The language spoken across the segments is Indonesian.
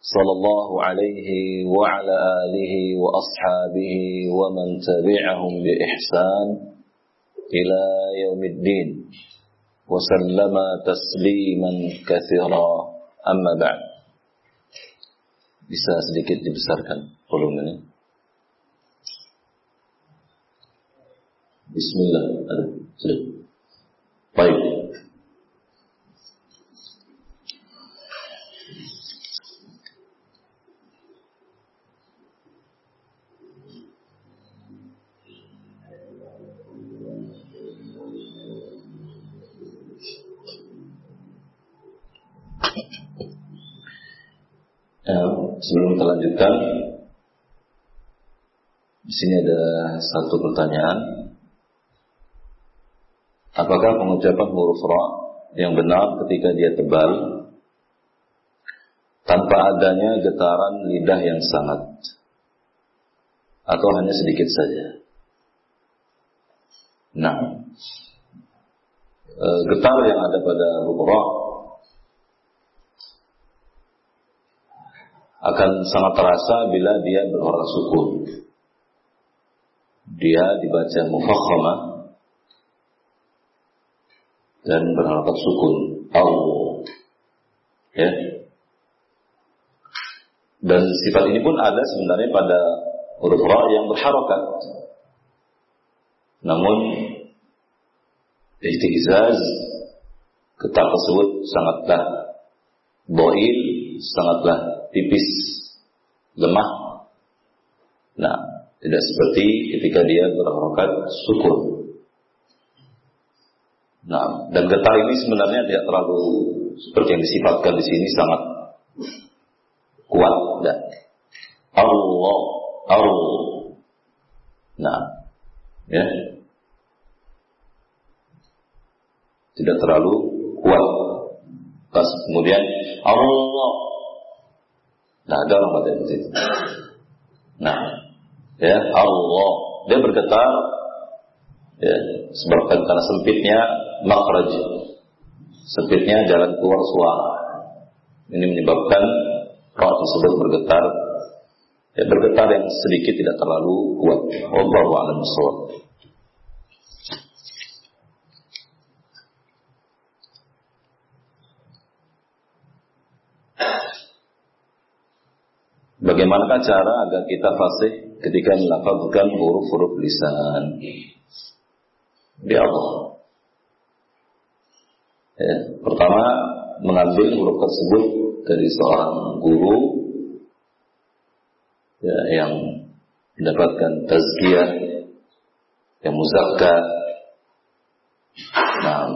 صلى الله عليه وعلى آله وأصحابه ومن تبعهم بإحسان إلى يوم الدين وسلم تسليما كثيرا. أما بعد bisa sedikit dibesarkan volumenya. Bismillah Baik. sebelum kita lanjutkan, di sini ada satu pertanyaan. Apakah pengucapan huruf ra yang benar ketika dia tebal tanpa adanya getaran lidah yang sangat atau hanya sedikit saja? Nah, e, getar yang ada pada huruf ra akan sangat terasa bila dia berharap sukun. Dia dibaca mufakhamah dan berharakat sukun. Allah. Ya. Dan sifat ini pun ada sebenarnya pada huruf ra yang berharakat. Namun ihtizaz ketak tersebut sangatlah boil, sangatlah tipis, lemah. Nah, tidak seperti ketika dia berharokat sukun. Nah, dan getar ini sebenarnya tidak terlalu seperti yang disifatkan di sini sangat kuat dan Allah Allah. Nah, ya. Tidak terlalu kuat. Pas kemudian Allah. Nah, ada orang baca di situ. Nah, ya Allah. Dia bergetar ya sebabkan karena sempitnya makhraj. Sempitnya jalan keluar suara. Ini menyebabkan roh tersebut bergetar. Ya bergetar yang sedikit tidak terlalu kuat. Wallahu a'lam Bagaimanakah cara agar kita fasih ketika melafazkan huruf-huruf lisan? Di Allah. Ya, pertama mengambil huruf tersebut dari seorang guru ya, yang mendapatkan tazkiyah yang muzakka nah,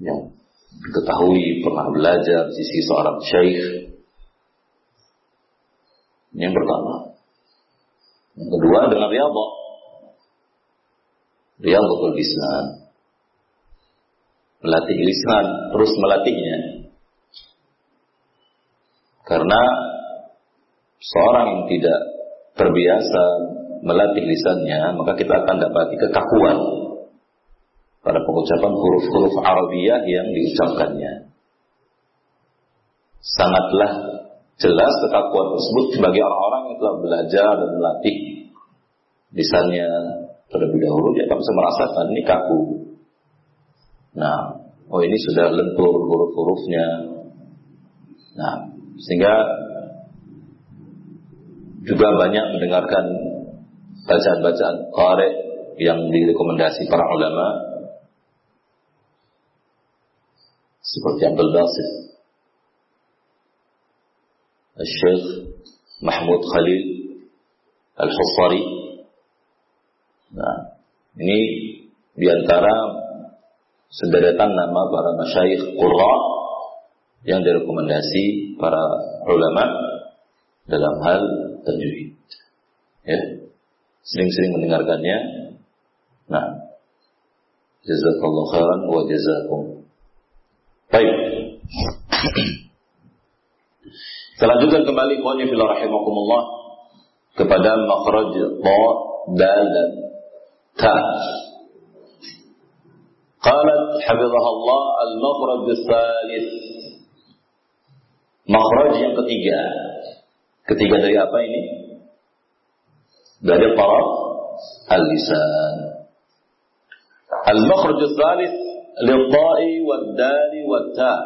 yang diketahui pernah belajar di sisi seorang syekh. Yang pertama. Yang kedua dengan riyadhah. Riyadhatul lisan. Melatih lisan, terus melatihnya. Karena seorang yang tidak terbiasa melatih lisannya, maka kita akan dapati kekakuan pada pengucapan huruf-huruf Arabiah yang diucapkannya. Sangatlah jelas ketakuan tersebut bagi orang-orang yang telah belajar dan melatih lisannya terlebih dahulu dia akan bisa merasakan ini kaku. Nah, oh ini sudah lentur huruf-hurufnya. Nah, sehingga juga banyak mendengarkan bacaan-bacaan qari yang direkomendasi para ulama seperti Abdul Basit Syekh Mahmud Khalil Al-Husari nah ini di antara sederetan nama para masyayikh qurra yang direkomendasi para ulama dalam hal tajwid. Ya. Sering-sering mendengarkannya. Nah, jazakallahu khairan wa jazakum. Baik. Selanjutnya kembali kepada fil rahimakumullah kepada makhraj ta dal ta. Qalat hafizhaha Allah al-makhraj salis. Makhraj yang ketiga. Ketiga dari apa ini? Dari para al-lisan. Al-makhraj salis. للطاء والدال والتاء.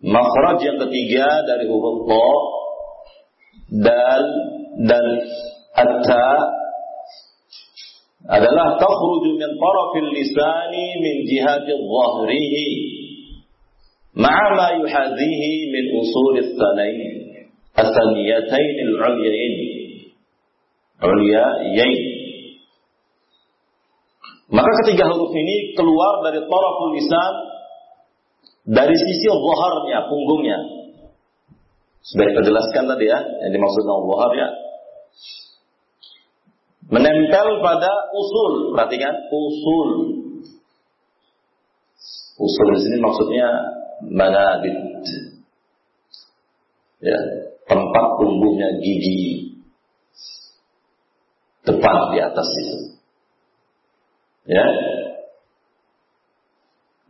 مخرج yang ketiga هو huruf دال dal التاء. atta adalah تخرج من طرف اللسان من جهة ظهره مع ما يحاذيه من أصول الثنيين الثنيتين العليين. عليين maka ketiga huruf ini keluar dari taraful lisan dari sisi zaharnya, punggungnya. Sudah kita jelaskan tadi ya, yang dimaksud dengan zahar ya. Menempel pada usul, perhatikan usul. Usul di sini maksudnya manabit. Ya, tempat tumbuhnya gigi depan di atas itu. Ya.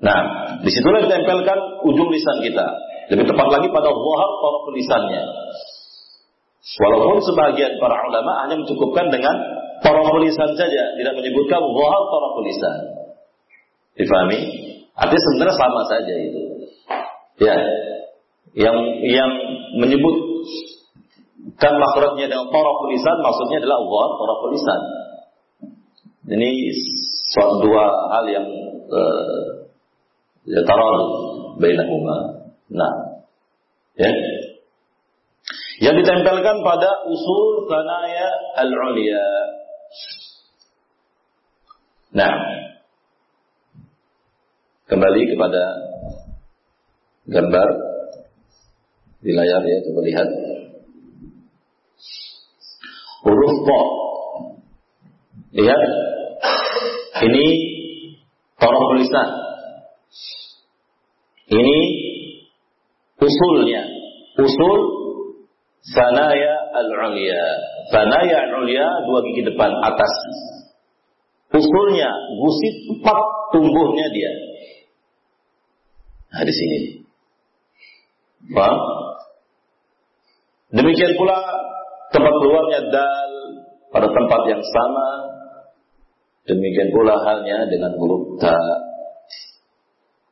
Nah, di situlah ditempelkan ujung lisan kita. Lebih tepat lagi pada zahar taraf lisannya. Walaupun sebagian para ulama hanya mencukupkan dengan taraf lisan saja, tidak menyebutkan zahar taraf lisan. Difahami? Artinya sebenarnya sama saja itu. Ya, yang yang menyebut kan makhrajnya dengan taraf lisan maksudnya adalah Allah taraf lisan. Ini suatu dua hal yang uh, ya tarar bainahuma. Nah, ya. Yang ditempelkan pada usul sanaya al-ulia. Nah, kembali kepada gambar di layar ya coba lihat huruf lihat ini tolong tulisan ini usulnya. Usul sanaya al-ulia sanaya al-ulia dua gigi depan atas. Usulnya gusit empat tumbuhnya dia. Nah di sini. Paham? Demikian pula tempat keluarnya dal pada tempat yang sama. Demikian pula halnya dengan huruf ta.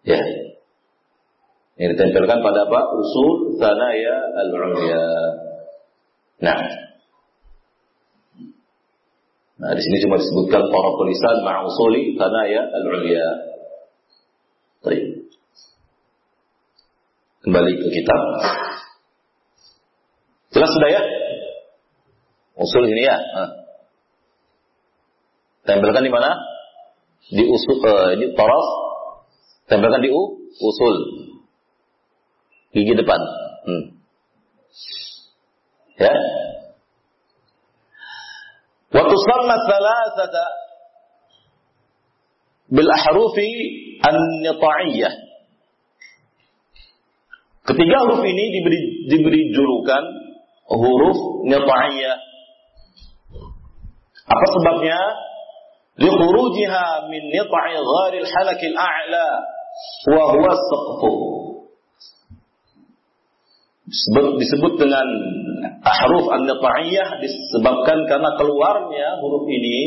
Ya. Yang ditempelkan pada apa? Usul sanaya al-ulya. Nah. Nah, di sini cuma disebutkan para tulisan ma'usuli sanaya al-ulya. Baik. Kembali ke kitab. Jelas sudah ya? Usul ini ya. Tempelkan di mana? Di usul, uh, di taraf. Tempelkan di u, usul. Gigi depan. Hmm. Ya. Wa tusamma thalathata bil ahrufi an-nitaiyyah. Ketiga huruf ini diberi diberi julukan huruf nitaiyah. Apa sebabnya? Min nita'i gharil halakil a'la wa huwa saqfu. Disebut dengan huruf an-nitaiyah disebabkan karena keluarnya huruf ini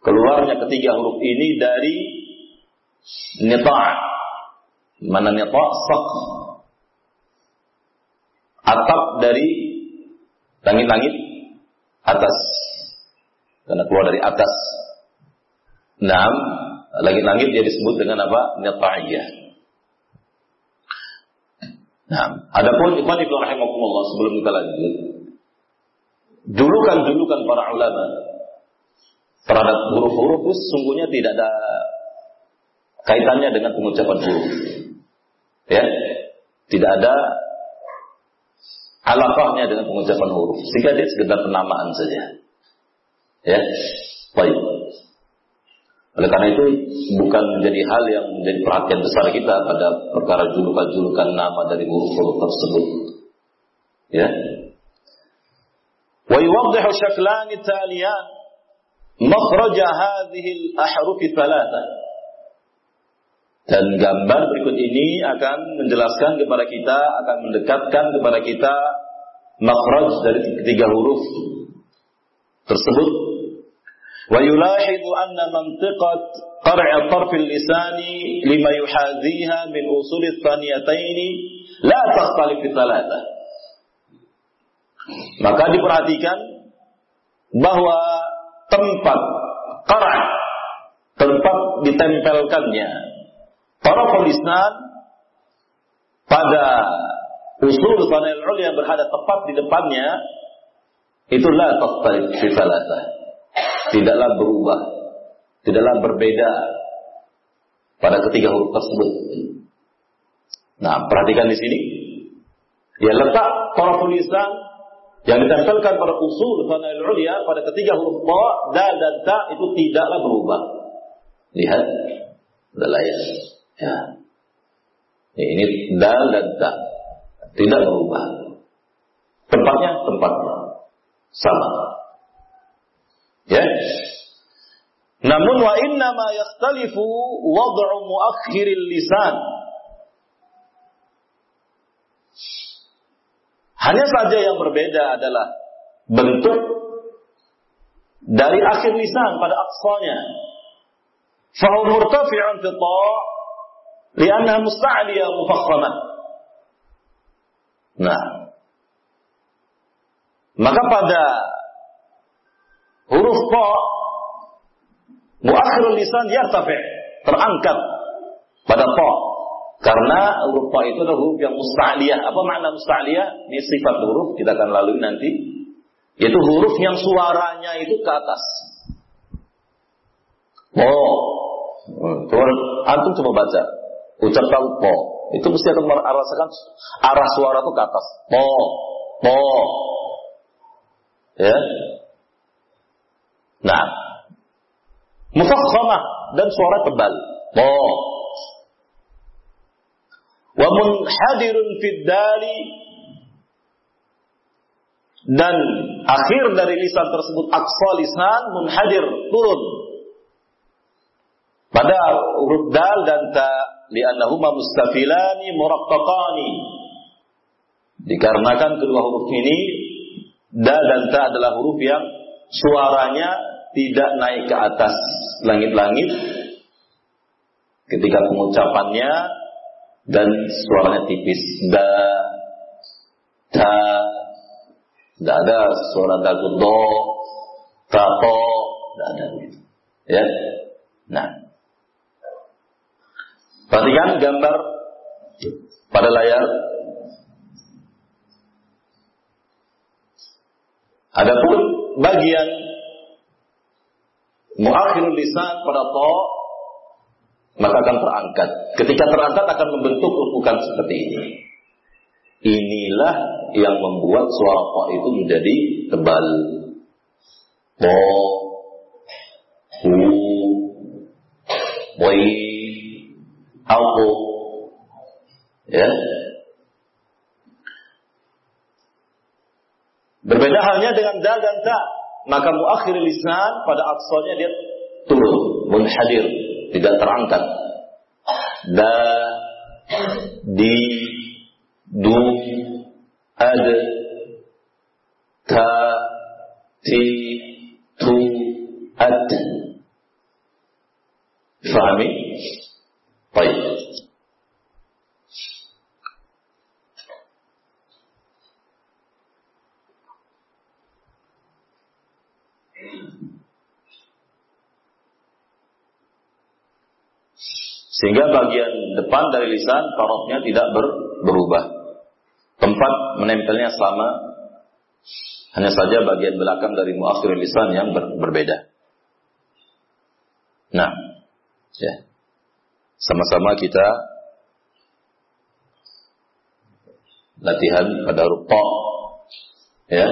keluarnya ketiga huruf ini dari nita' Mana nita' sak atap dari langit-langit atas karena keluar dari atas. Enam langit-langit dia disebut dengan apa? Nita'iyah nah adapun ikhwan ibnu rahimakumullah sebelum kita lanjut julukan-julukan para ulama terhadap huruf-huruf itu sesungguhnya tidak ada kaitannya dengan pengucapan huruf. Ya, tidak ada alaqahnya dengan pengucapan huruf. Sehingga dia sekedar penamaan saja. Ya, baik. Oleh karena itu bukan menjadi hal yang menjadi perhatian besar kita pada perkara julukan-julukan nama dari huruf-huruf tersebut. Ya. Wa yuwaddihu shaklan taliyan makhraj hadhihi al-ahruf. Dan gambar berikut ini akan menjelaskan kepada kita, akan mendekatkan kepada kita makhraj dari ketiga huruf tersebut ويلاحظ أن منطقة قرع طرف اللسان لما يحاذيها من أصول الثانيتين لا تختلف في ثلاثة maka diperhatikan bahwa tempat qara tempat ditempelkannya taraf lisan pada usul sanil yang berada tepat di depannya itulah tastarif fi tidaklah berubah, tidaklah berbeda pada ketiga huruf tersebut. Nah, perhatikan di sini. Ya letak para tulisan yang ditempelkan pada usul ulia pada ketiga huruf ta, dal dan ta itu tidaklah berubah. Lihat layar. Ya. Ini dal dan ta tidak berubah. Tempatnya tempatnya sama. Ya. Namun wa inna ma yakhtalifu wad'u muakhiril lisan. Hanya saja yang berbeda adalah bentuk dari akhir lisan pada aksanya. Fahu murtafi'un fi ta' li'annaha musta'liyah mufakhamah. Nah, maka pada huruf ta muakhirul lisan yartafi terangkat pada ta karena huruf ta itu adalah huruf yang musta'liyah. Apa makna musta'liyah? Ini sifat huruf kita akan lalui nanti. Yaitu huruf yang suaranya itu ke atas. Oh, coba antum coba baca. Ucapkan po. Itu mesti akan merasakan arah suara itu ke atas. Po, po. Ya, Nah, mufakhamah dan suara tebal. Oh. Wa munhadirun fid dali dan akhir dari lisan tersebut aqsa lisan munhadir turun pada huruf dal dan ta li'annahuma mustafilani muraqqaqani dikarenakan kedua huruf ini dal dan ta adalah huruf yang suaranya tidak naik ke atas langit-langit ketika pengucapannya dan suaranya tipis. Da ta tidak ada suara da do ta to tidak ada. Ya. Nah. Perhatikan gambar pada layar. Adapun bagian muakhirul lisan pada to maka akan terangkat. Ketika terangkat akan membentuk lekukan seperti ini. Inilah yang membuat suara to itu menjadi tebal. To, hu, boy, aku, ya. Berbeda halnya dengan dal dan ta maka muakhir lisan pada aksalnya dia turun, munhadir, tidak terangkat. Da, di, du, ad, ta, ti, tu, ad. Fahami? Baik. Sehingga bagian dari lisan tarafnya tidak ber, berubah. Tempat menempelnya sama. Hanya saja bagian belakang dari muakhir lisan yang ber, berbeda. Nah, ya. Sama-sama kita latihan pada huruf Ya.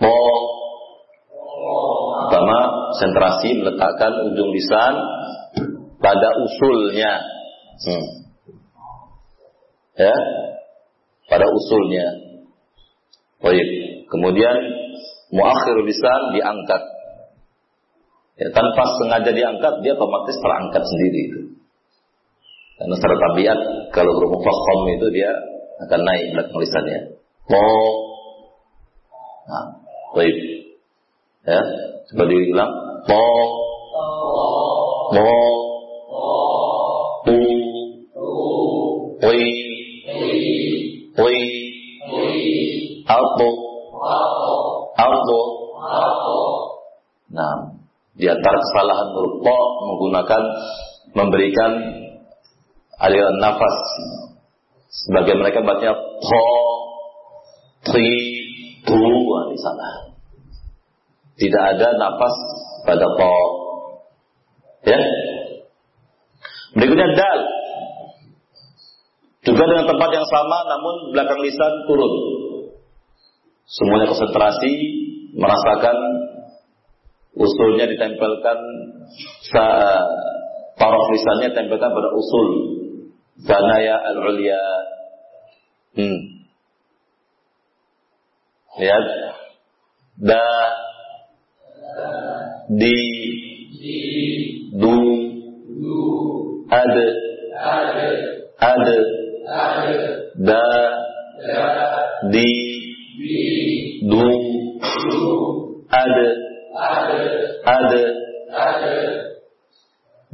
Po pertama sentrasi meletakkan ujung lisan pada usulnya. Hmm. Ya. Pada usulnya. Baik. Kemudian muakhir lisan diangkat. Ya, tanpa sengaja diangkat, dia otomatis terangkat sendiri itu. Karena secara tabiat kalau huruf fakham itu dia akan naik belakang lisannya. Mo. Nah, baik. Ya, coba diulang. Mo. Wi. Albo. Albo. Nah, di antara kesalahan huruf menggunakan memberikan aliran nafas sebagai mereka baca to tri tu di sana tidak ada nafas pada to ya berikutnya dal juga dengan tempat yang sama namun belakang lisan turun semuanya konsentrasi merasakan usulnya ditempelkan taraf lisannya tempelkan pada usul Zanaya al-ulya. Hmm. Lihat. Da. Di. Du. Ada. Ada. Da. Di. Du. Ada. Ada.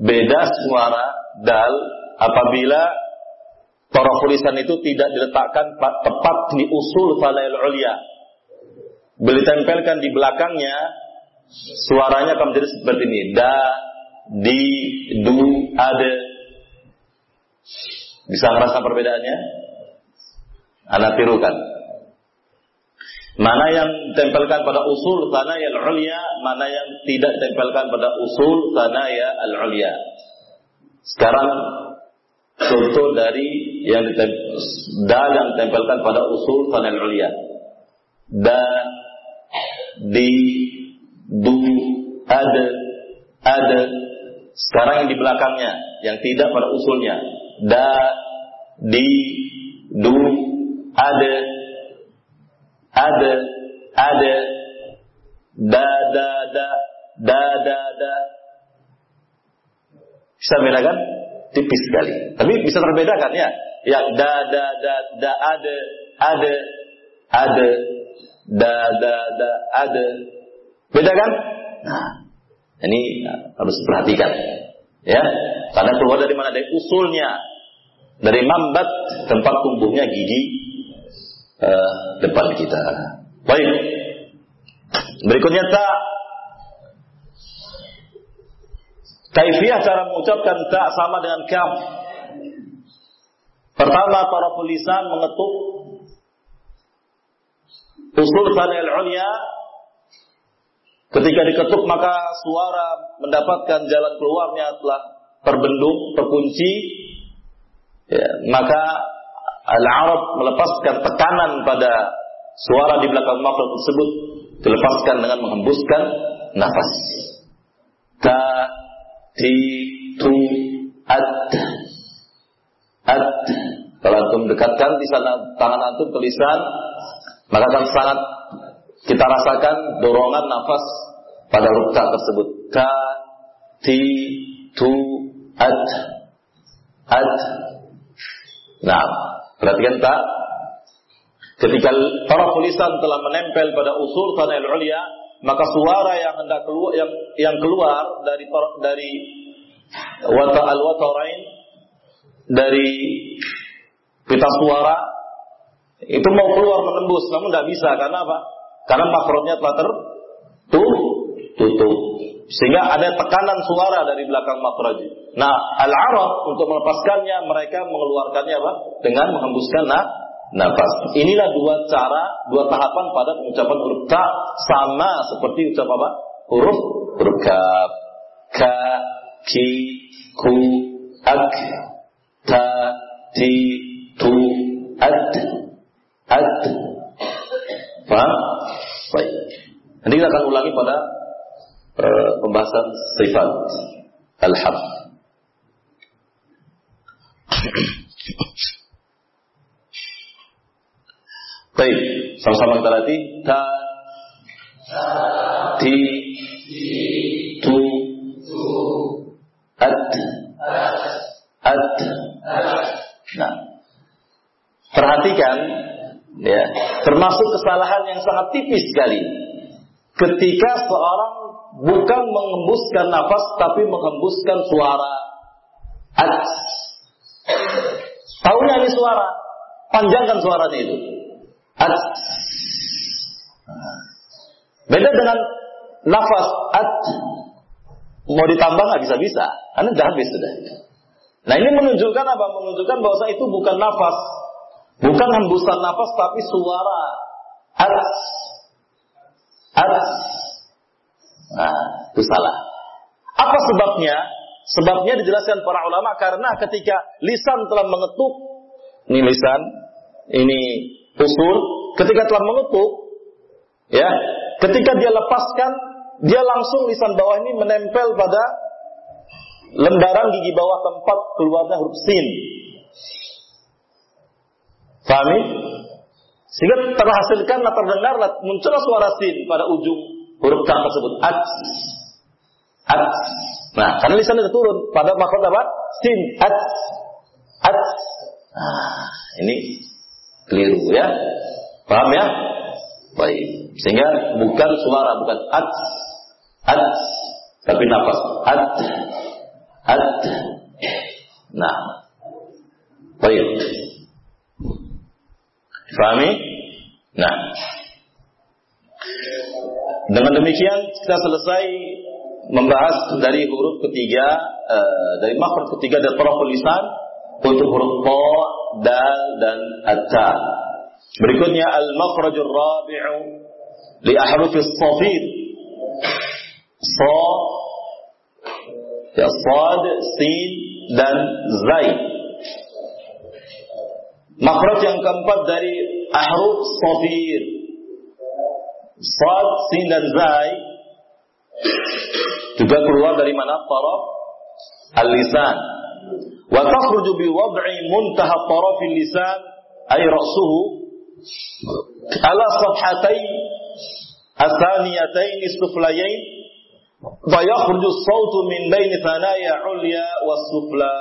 Beda suara dal apabila lisan itu tidak diletakkan tepat di usul falail ulia. Bila ditempelkan di belakangnya, suaranya akan menjadi seperti ini. Da, di, du, ada. Bisa merasa perbedaannya? Anda tirukan. Mana yang ditempelkan pada usul sana ya al-ulya, mana yang tidak ditempelkan pada usul sana ya al-ulya. Sekarang contoh dari yang ditempel, da yang ditempelkan pada usul fanal ulia. Da, di, du, ada, ada. Sekarang yang di belakangnya, yang tidak pada usulnya. Da, di, du, ada, ada, ada, da, da, da, da, da, da. Bisa bedakan? tipis sekali. Tapi bisa terbedakan ya. Yang da da da da ada ada ada da da da ada. Beda kan? Nah, ini harus perhatikan. Ya, karena keluar dari mana? Dari usulnya, dari mambat tempat tumbuhnya gigi uh, depan kita. Baik. Berikutnya tak Kaifiah cara mengucapkan tak sama dengan kaf. Pertama, para tulisan mengetuk usul ulya ketika diketuk maka suara mendapatkan jalan keluarnya telah terbendung, terkunci. Ya, maka al-Arab melepaskan tekanan pada suara di belakang makhluk tersebut dilepaskan dengan menghembuskan nafas. Ta ti tu ad ad kalau dekatkan di sana tangan antum ke lisan maka akan sangat kita rasakan dorongan nafas pada rukta tersebut. Ka ti tu ad ad. Nah perhatikan tak ketika para tulisan telah menempel pada usul tanah ulia maka suara yang hendak keluar yang yang keluar dari dari wata al watarain dari pita suara itu mau keluar menembus. Namun tidak bisa. Karena apa? Karena makrotnya telah tertutup sehingga ada tekanan suara dari belakang makroj. Nah, al-arab untuk melepaskannya mereka mengeluarkannya apa? Dengan menghembuskan nah, nafas. Inilah dua cara, dua tahapan pada pengucapan huruf ka sama seperti ucap apa? Huruf huruf kaf. Ka, ki, ku, ak, ta, ti, tu, ad, ad. Paham? Nanti kita akan ulangi pada uh, pembahasan sifat al-hab. Baik, sama-sama kita latih. Ta, ti, tu, ad, ad. Nah, perhatikan, ya, termasuk kesalahan yang sangat tipis sekali. Ketika seorang bukan mengembuskan nafas tapi menghembuskan suara ad. Tahunya ini suara, panjangkan suaranya itu. Ad. Beda dengan nafas ad. Mau ditambah nggak bisa-bisa, karena udah habis sudah. Nah ini menunjukkan apa? Menunjukkan bahwa itu bukan nafas, bukan hembusan nafas, tapi suara ad. Ad. Nah, itu salah. Apa sebabnya? Sebabnya dijelaskan para ulama karena ketika lisan telah mengetuk, ini lisan, ini usul, ketika telah mengetuk, ya, ketika dia lepaskan, dia langsung lisan bawah ini menempel pada lembaran gigi bawah tempat keluarnya huruf sin. Fahami? Sehingga terhasilkan terdengar muncul suara sin pada ujung huruf ta tersebut. At at nah karena lisan itu turun pada makhraj apa sin. At at nah ini keliru ya. Paham ya? Baik. Sehingga bukan suara bukan at at tapi nafas. At at nah. Baik Fahami? Nah, dengan demikian kita selesai membahas dari huruf ketiga uh, dari makhraj ketiga dari taraf lisan untuk huruf ta, dal dan at-ta. Berikutnya al-makhrajur rabi'u li ahruf as-safir. Sa ya sad, sin dan zai. Makhraj yang keempat dari ahruf safir Sad, Sin dan Zai juga keluar dari mana? Taraf al-lisan. Wa takhruju bi wad'i muntaha taraf al-lisan ay ra'suhu ala safhatay الثانيتين السفليين فيخرج الصوت من بين ثنايا عليا والسفلى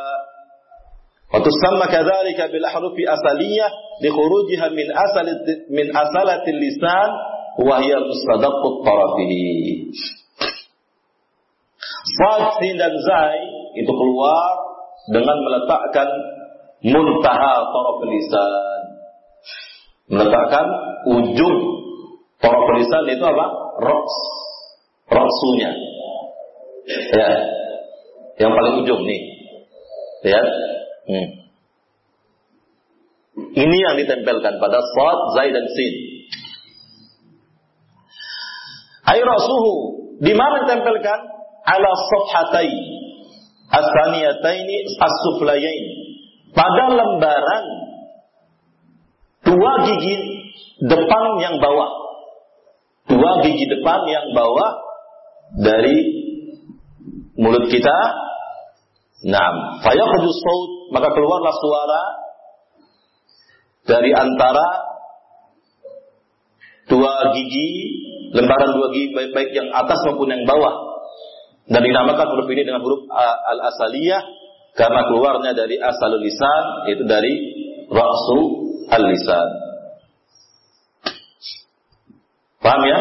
وتسمى كذلك بالأحرف أصلية لخروجها من أصل من أصلة اللسان wahya mustadaqqut tarafihi. Sad, sin dan zai itu keluar dengan meletakkan muntaha taraf lisan. Meletakkan ujung taraf lisan itu apa? Roks. Roksunya. Ya. Yang paling ujung nih. Ya. Hmm. Ini yang ditempelkan pada sad, zai dan sin. Suhu di mana ditempelkan? Ala sofhatai asaniyataini as-suflayain. Pada lembaran dua gigi depan yang bawah. Dua gigi depan yang bawah dari mulut kita. Nah, fayakhruju saut, maka keluarlah suara dari antara dua gigi lembaran dua gigi baik, baik yang atas maupun yang bawah. Dan dinamakan huruf ini dengan huruf al-asaliyah karena keluarnya dari asalul lisan yaitu dari ra'su al-lisan. Paham ya?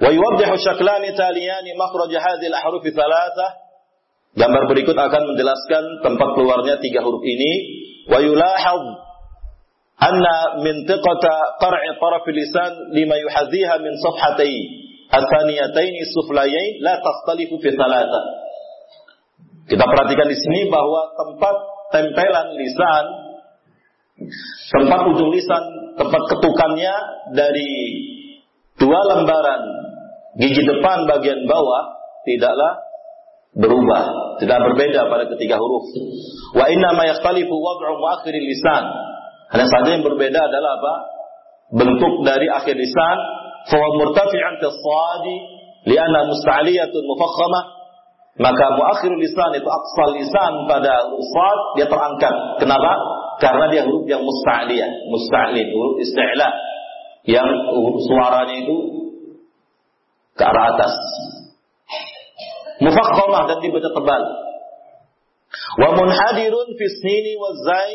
Wa yuwaddihu syaklani taliyani makhraj hadhihi al-ahruf thalatha. Gambar berikut akan menjelaskan tempat keluarnya tiga huruf ini. Wa yulahad anna mintiqata qar'i taraf lisan lima yuhadhiha min safhatay athaniyatayn suflayain la tastalifu fi thalatha. Kita perhatikan di sini bahwa tempat tempelan lisan tempat ujung lisan, tempat ketukannya dari dua lembaran gigi depan bagian bawah tidaklah berubah, tidak berbeda pada ketiga huruf. Wa inna ma yakhtalifu wad'u muakhir lisan Hanya saja yang berbeda adalah apa? Bentuk dari akhir lisan fawa murtafi'an fi shadi li'anna musta'liyatun mufakhamah maka muakhirul lisan itu aqsal lisan pada shad dia terangkat. Kenapa? Karena dia huruf yang musta'liyah, musta'lin, huruf isti'la yang suaranya itu ke arah atas. Mufakhamah dan dibaca tebal. Wa munhadirun fi snini wa zai.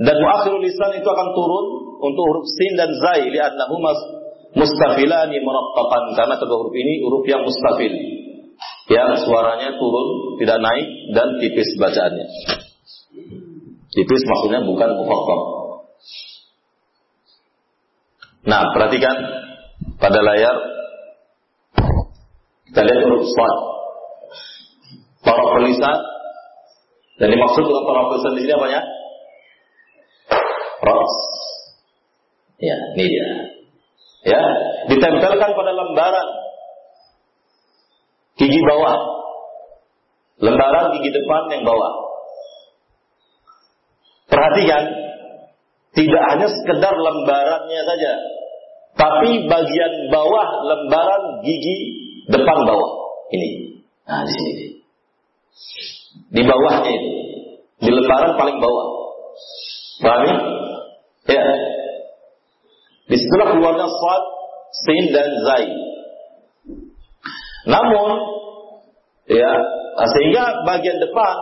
Dan muakhirul lisan itu akan turun untuk huruf sin dan zai. Li'annahuma mustafilani muraqqaqan karena kedua huruf ini huruf yang mustafil. Yang suaranya turun tidak naik dan tipis bacaannya. Tipis maksudnya bukan mufakham nah perhatikan pada layar kita lihat huruf sad. Taraf lisan dan dimaksud dengan taraf lisan di sini apa ya? Ras. Ya ini dia. Ya ditempelkan pada lembaran. Gigi bawah. Lembaran gigi depan yang bawah. Perhatikan tidak hanya sekedar lembarannya saja tapi bagian bawah lembaran gigi depan bawah ini nah di sini di bawahnya itu di lembaran paling bawah paham ya? ya Di situlah keluarnya sad, sin dan zai. Namun ya sehingga bagian depan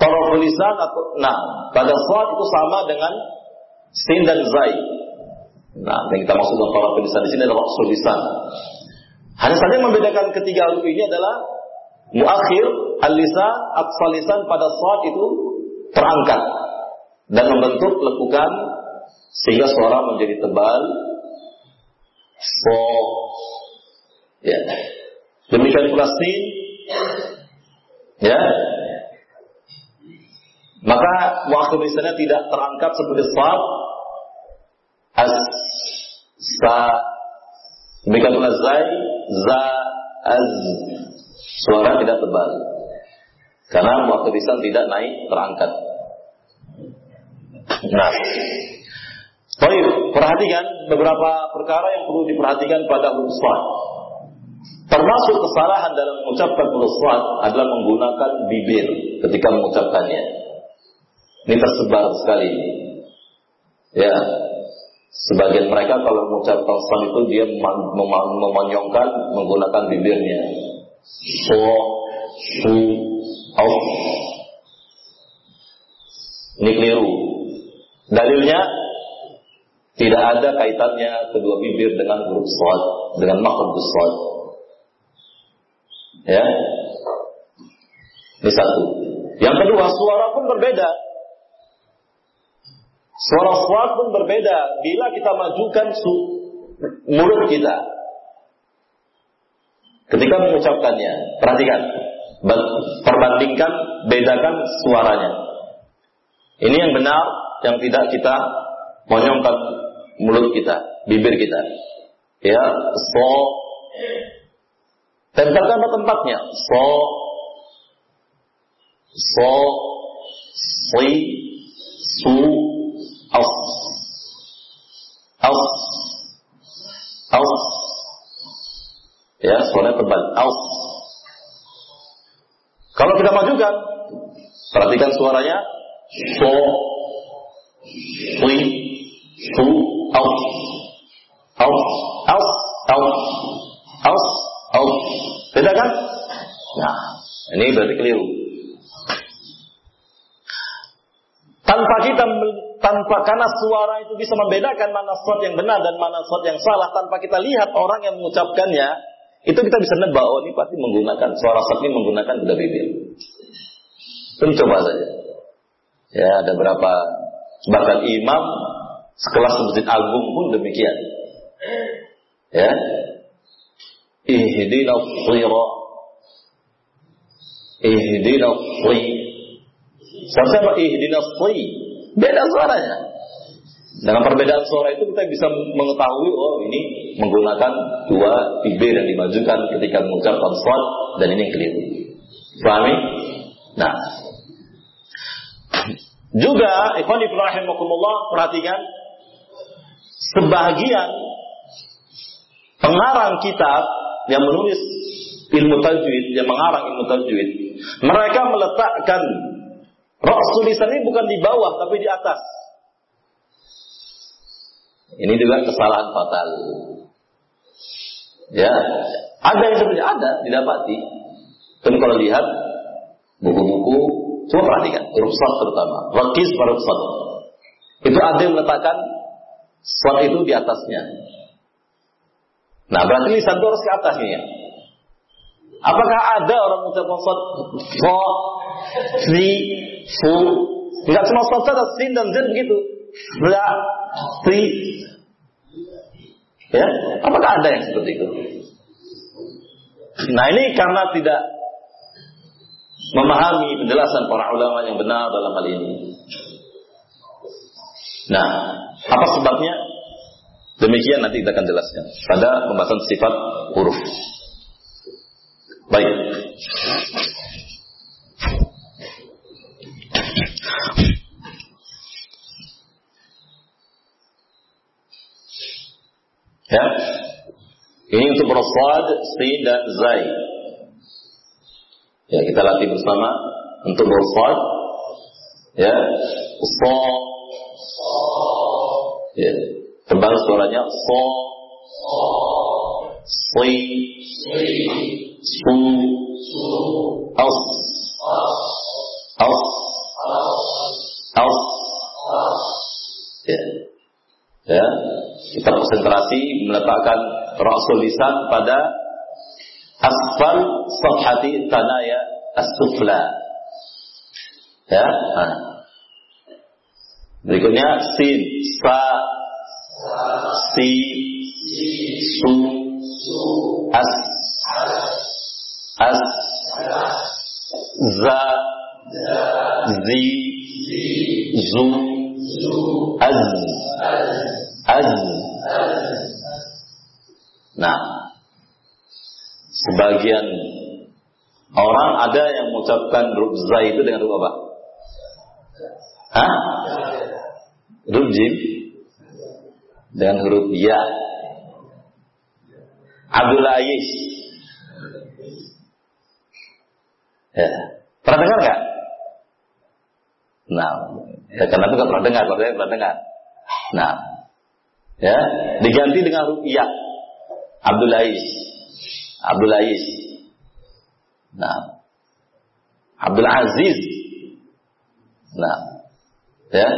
taraf atau nah pada sad itu sama dengan sin dan zai. Nah, yang kita maksud dengan taraf di sini adalah usul lisan. Hanya saja membedakan ketiga huruf ini adalah muakhir al-lisan, aqsal lisan pada sad itu terangkat dan membentuk lekukan sehingga suara menjadi tebal. So ya. Demikian pula sin ya. Maka waktu misalnya tidak terangkat seperti sad as sa demikian pula zai za az. Suara tidak tebal. Karena waktu lisan tidak naik terangkat. Nah. Baik, perhatikan beberapa perkara yang perlu diperhatikan pada huruf Termasuk kesalahan dalam mengucapkan huruf adalah menggunakan bibir ketika mengucapkannya. Ini tersebar sekali. Ya, sebagian mereka kalau mengucapkan sad itu dia memanyongkan menggunakan bibirnya. So, su, au. Ini keliru. Dalilnya tidak ada kaitannya kedua bibir dengan huruf shad, dengan makhluk shad. Ya. Ini satu. Yang kedua, suara pun berbeda. Suara shad pun berbeda bila kita majukan mulut kita. Ketika mengucapkannya, perhatikan, perbandingkan, bedakan suaranya. Ini yang benar, yang tidak kita monyongkan mulut kita, bibir kita. Ya, so tempelkan pada tempatnya. So so si su as as as ya suaranya tebal as kalau kita majukan perhatikan suaranya. So si su aus. Aus. Aus. Aus. Aus. Aus. Beda kan nah ini berarti keliru tanpa kita tanpa karena suara itu bisa membedakan mana shot yang benar dan mana shot yang salah tanpa kita lihat orang yang mengucapkannya itu kita bisa nebak oh ini pasti menggunakan suara shot ini menggunakan kedua bibir coba saja ya ada berapa bahkan imam Sekelas masjid agung pun demikian. Ya. Ihdina sira. Ihdina sri. Sama ihdina sri. Beda suaranya. Dengan perbedaan suara itu kita bisa mengetahui oh ini menggunakan dua bibir yang dimajukan ketika mengucapkan sholat dan ini keliru. Pahami? Nah, Juga, ikhwan rahimakumullah, perhatikan sebagian pengarang kitab yang menulis ilmu tajwid, yang mengarang ilmu tajwid, mereka meletakkan rok tulisan ini bukan di bawah tapi di atas. Ini juga kesalahan fatal. Ya, ada yang sebenarnya ada didapati. Tapi kalau lihat buku-buku, coba perhatikan, huruf terutama, rakis huruf Itu ada yang meletakkan Sod itu di atasnya. Nah, berarti lisan itu harus ke atasnya. Apakah ada orang mengucapkan sod fo, si, fu? Tidak cuma saja, sin dan zin begitu. La, si. Ya, apakah ada yang seperti itu? Nah ini karena tidak memahami penjelasan para ulama yang benar dalam hal ini. Nah, apa sebabnya? Demikian nanti kita akan jelaskan pada pembahasan sifat huruf. Baik. Ya. Ini untuk bersad, sin dan zai. Ya, kita latih bersama untuk bersad. Ya, so, Ya. Tebal suaranya so, si, su, as, as, as. Ya. Ya. Kita konsentrasi meletakkan rasul lisan pada asfal safhati tanaya as-sufla. Ya. Nah. Berikutnya sin, sa, si, su, as, as, za, zi, zu, az, az. Nah, sebagian orang ada yang mengucapkan huruf za itu dengan huruf apa? Hah? huruf jim dengan huruf ya. Abdul Ais. Ya. Pernah dengar nggak? Nah, ya karena itu nggak pernah dengar, pernah dengar. Nah, ya diganti dengan ya. Abdul Ais. Abdul Ais. Nah, Abdul Aziz. Nah, ya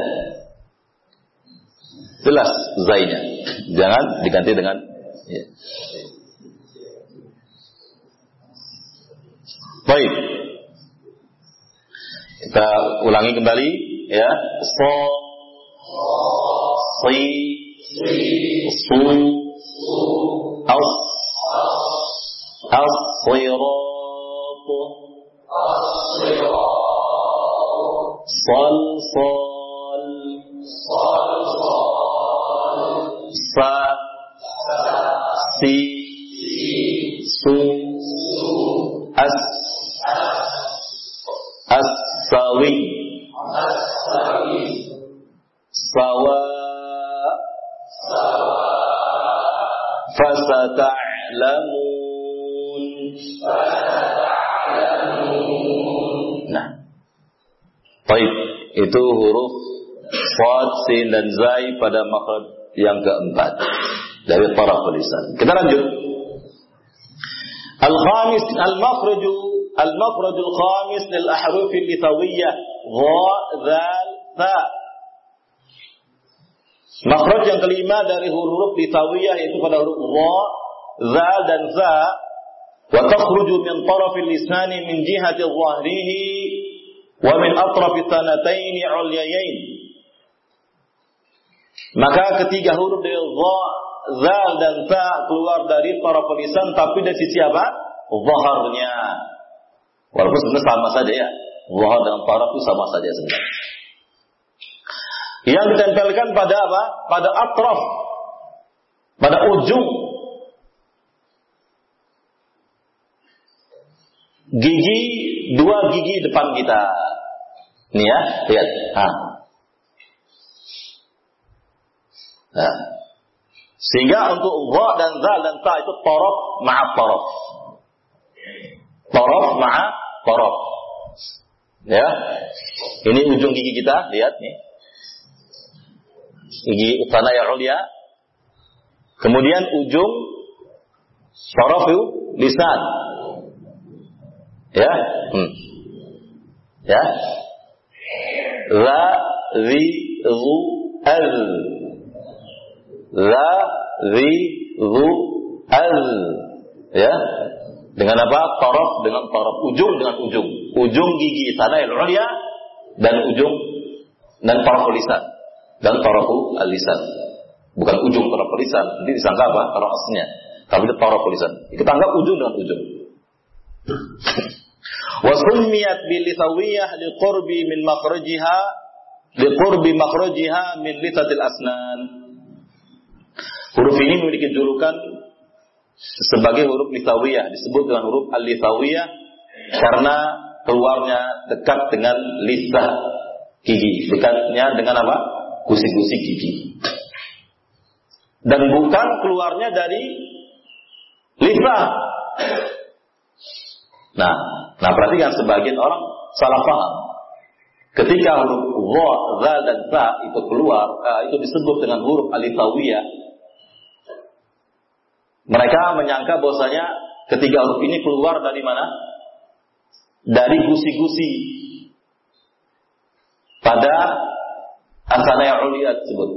Jelas zainya. Jangan diganti dengan ya. Baik. Kita ulangi kembali ya. So si su as as sirat itu huruf Fad, Sin, dan Zai pada makhraj yang keempat dari para tulisan. Kita lanjut. Al-khamis al-makhraj al-makhraj al-khamis lil ahruf al-lithawiyyah dha dzal tha. Yang kelima dari huruf litawiyah yaitu pada huruf dha, zal dan za wa takhruju min taraf al-lisan min jihati dhahrihi wa min atraf al-thanatayn 'ulyayain maka ketiga huruf dari dha, zal dan ta keluar dari para lisan tapi dari sisi apa? Zaharnya. Walaupun sebenarnya sama saja ya. Zahar dengan para itu sama saja sebenarnya. Yang ditempelkan pada apa? Pada atraf. Pada ujung. Gigi, dua gigi depan kita. Nih ya, lihat. Ha. Nah. Sehingga untuk wa dan za dan ta itu torof ma'a torof. Torof ma'a torof. Ya. Ini ujung gigi kita, lihat nih. Gigi utana ya ulia. Kemudian ujung torof lisan. Ya. Hmm. Ya. La, zi, ru, al la zi zu al ya? Dengan apa? Torof dengan torof. Ujung dengan ujung. Ujung gigi sana yang ulia dan ujung dan torof lisan. Dan torof lisan. Bukan ujung torof lisan. Nanti disangka apa? Torof aslinya tapi itu torof lisan. Kita anggap ujung dengan ujung wasumiyat bilisawiyah liqurbi min makhrajiha liqurbi makhrajiha min lisatil asnan Huruf ini memiliki julukan sebagai huruf litawiyah, disebut dengan huruf al-litawiyah karena keluarnya dekat dengan lisah gigi, dekatnya dengan apa? Gusi-gusi gigi. Dan bukan keluarnya dari lisah. Nah, nah perhatikan sebagian orang salah paham. Ketika huruf wa, zal dan ta itu keluar, uh, itu disebut dengan huruf alitawiyah mereka menyangka bahwasanya ketiga huruf ini keluar dari mana? Dari gusi-gusi pada asana yang ulia tersebut.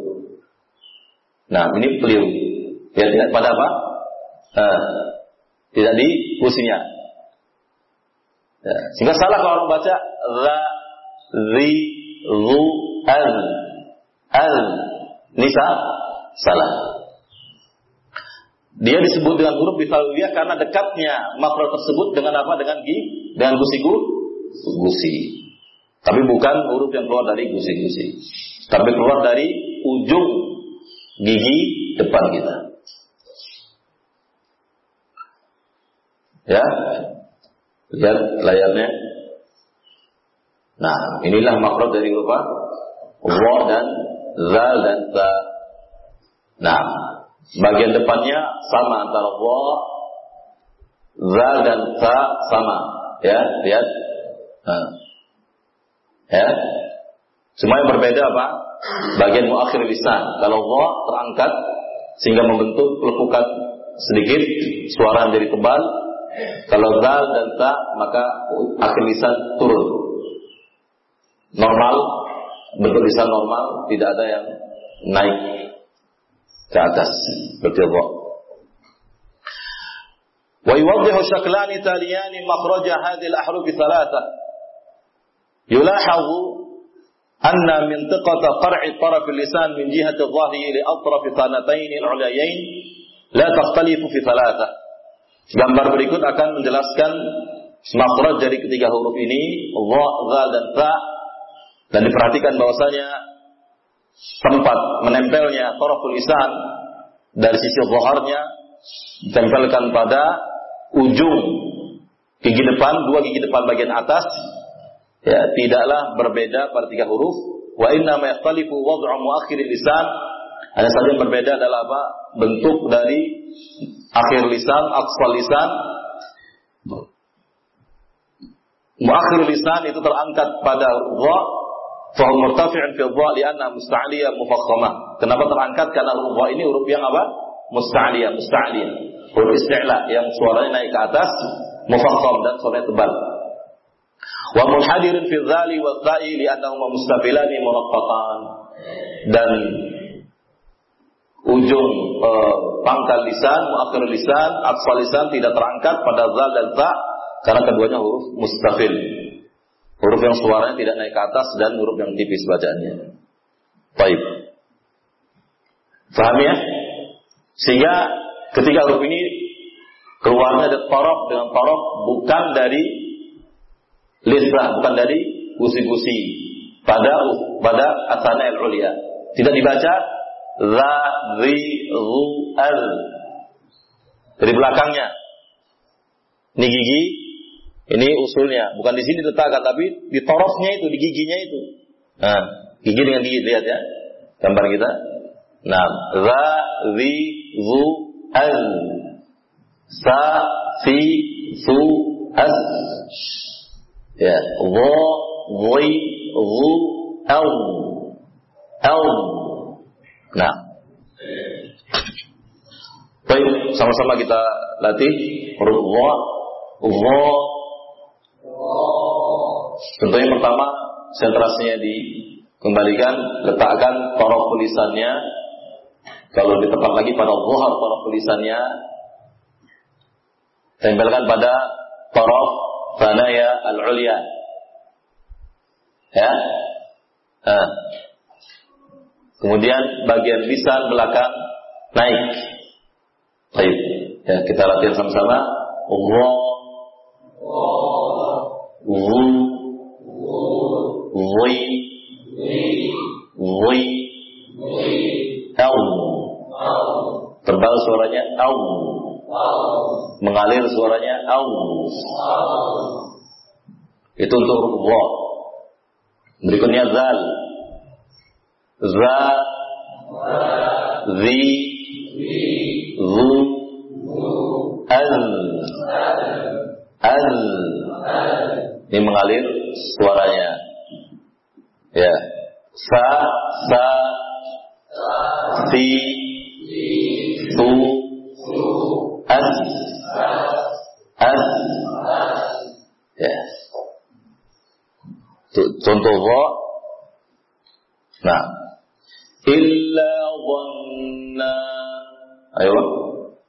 Nah, ini keliru. Ya, tidak pada apa? Uh, tidak di gusinya. Ya, sehingga salah kalau orang baca ra, ri, ru, al, al. Nisa salah. Dia disebut dengan huruf bisalwiyah karena dekatnya makro tersebut dengan apa? Dengan gi, dengan gusi-gu, gusi. Tapi bukan huruf yang keluar dari gusi-gusi. Tapi keluar dari ujung gigi depan kita. Ya, lihat layarnya. Nah, inilah makro dari apa? Wa dan zal dan ta. Nah, Bagian depannya sama antara wa, za dan ta sama. Ya, lihat. Nah. Ya. Semuanya berbeda apa? Bagian muakhir lisan. Kalau wa terangkat sehingga membentuk lekukan sedikit, suara jadi tebal. Kalau zal dan ta maka akhir lisan turun. Normal, bentuk lisan normal, tidak ada yang naik ke atas Allah. ويوضح شكلان تاليان مخرج هذه الأحرف الثلاثة يلاحظ أن منطقة قرع طرف اللسان من جهة الظهر لأطرف ثانتين العليين لا تختلف في ثلاثة Gambar berikut akan menjelaskan makhraj dari ketiga huruf ini, dha, za dan ta. Dan diperhatikan bahwasanya tempat menempelnya toroful lisan dari sisi zaharnya ditempelkan pada ujung gigi depan, dua gigi depan bagian atas. Ya tidaklah berbeda pada tiga huruf. Wa inna ma yakhtalifu wad'u muakhir lisan hanya saja yang berbeda adalah apa bentuk dari akhir lisan aqsal lisan muakhir lisan itu terangkat pada dha Fahum murtafi'un fi dha li'anna musta'liyah mufakhamah. Kenapa terangkat? Karena dha ini huruf yang apa? Musta'liyah, musta'liyah. Huruf isti'la yang suaranya naik ke atas, mufakham dan suaranya tebal. Wa munhadirin fi dhali wa dha'i li'annahuma mustafilani muraqqatan. Dan ujung uh, pangkal lisan, muakhir lisan, aqsal lisan tidak terangkat pada zal dan ta karena keduanya huruf mustafil. Huruf yang suaranya tidak naik ke atas dan huruf yang tipis bacaannya. Baik. Paham ya? Sehingga ketika huruf ini keluarnya ada torok dengan torok bukan dari lisrah, bukan dari gusi-gusi pada pada asana al ulia. Tidak dibaca la ri ru al. Dari belakangnya. Ini gigi ini usulnya, bukan di sini letakkan, tapi di torofnya itu, di giginya itu. Nah, gigi dengan gigi lihat ya, gambar kita. Nah, za, zi, zu, al. Sa, fi, su, as. Ya, dha, dhi, zu, al. Al. Nah. Baik, sama-sama kita latih dha, dha. Tentunya pertama sentrasinya dikembalikan, letakkan torok tulisannya. Kalau di tempat lagi pada zuhar torok tulisannya, tempelkan pada torok sanaya al-ulya. Ya. Nah. Kemudian bagian lisan belakang naik. Baik. Ya, kita latihan sama-sama. Allah. Allah. Wi Wi Au Tebal suaranya Au Mengalir suaranya Au Itu untuk wa Berikutnya Zal Za Zi Zu Az Az Ini mengalir suaranya Ya. Sa, sa, si, su, as, as. Ya. Contoh wa. Nah. Illa dhanna. Ayo.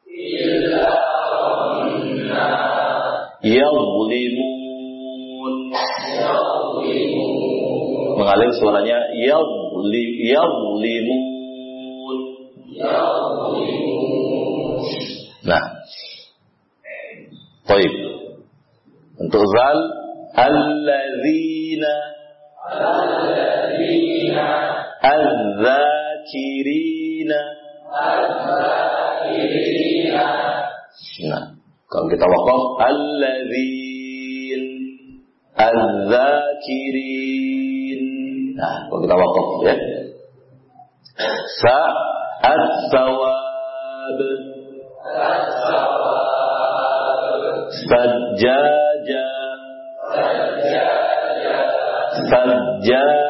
Illa dhanna. Yadlimun. mengalir suaranya yadli yadlimun. Nah. Baik. Untuk zal alladzina alladzina adzakirina Nah, kalau kita wakaf alladzin adzakirin Nah, kalau kita wakaf ya. Sa as-sawab. Sajjaja. Sajjaja. Baik.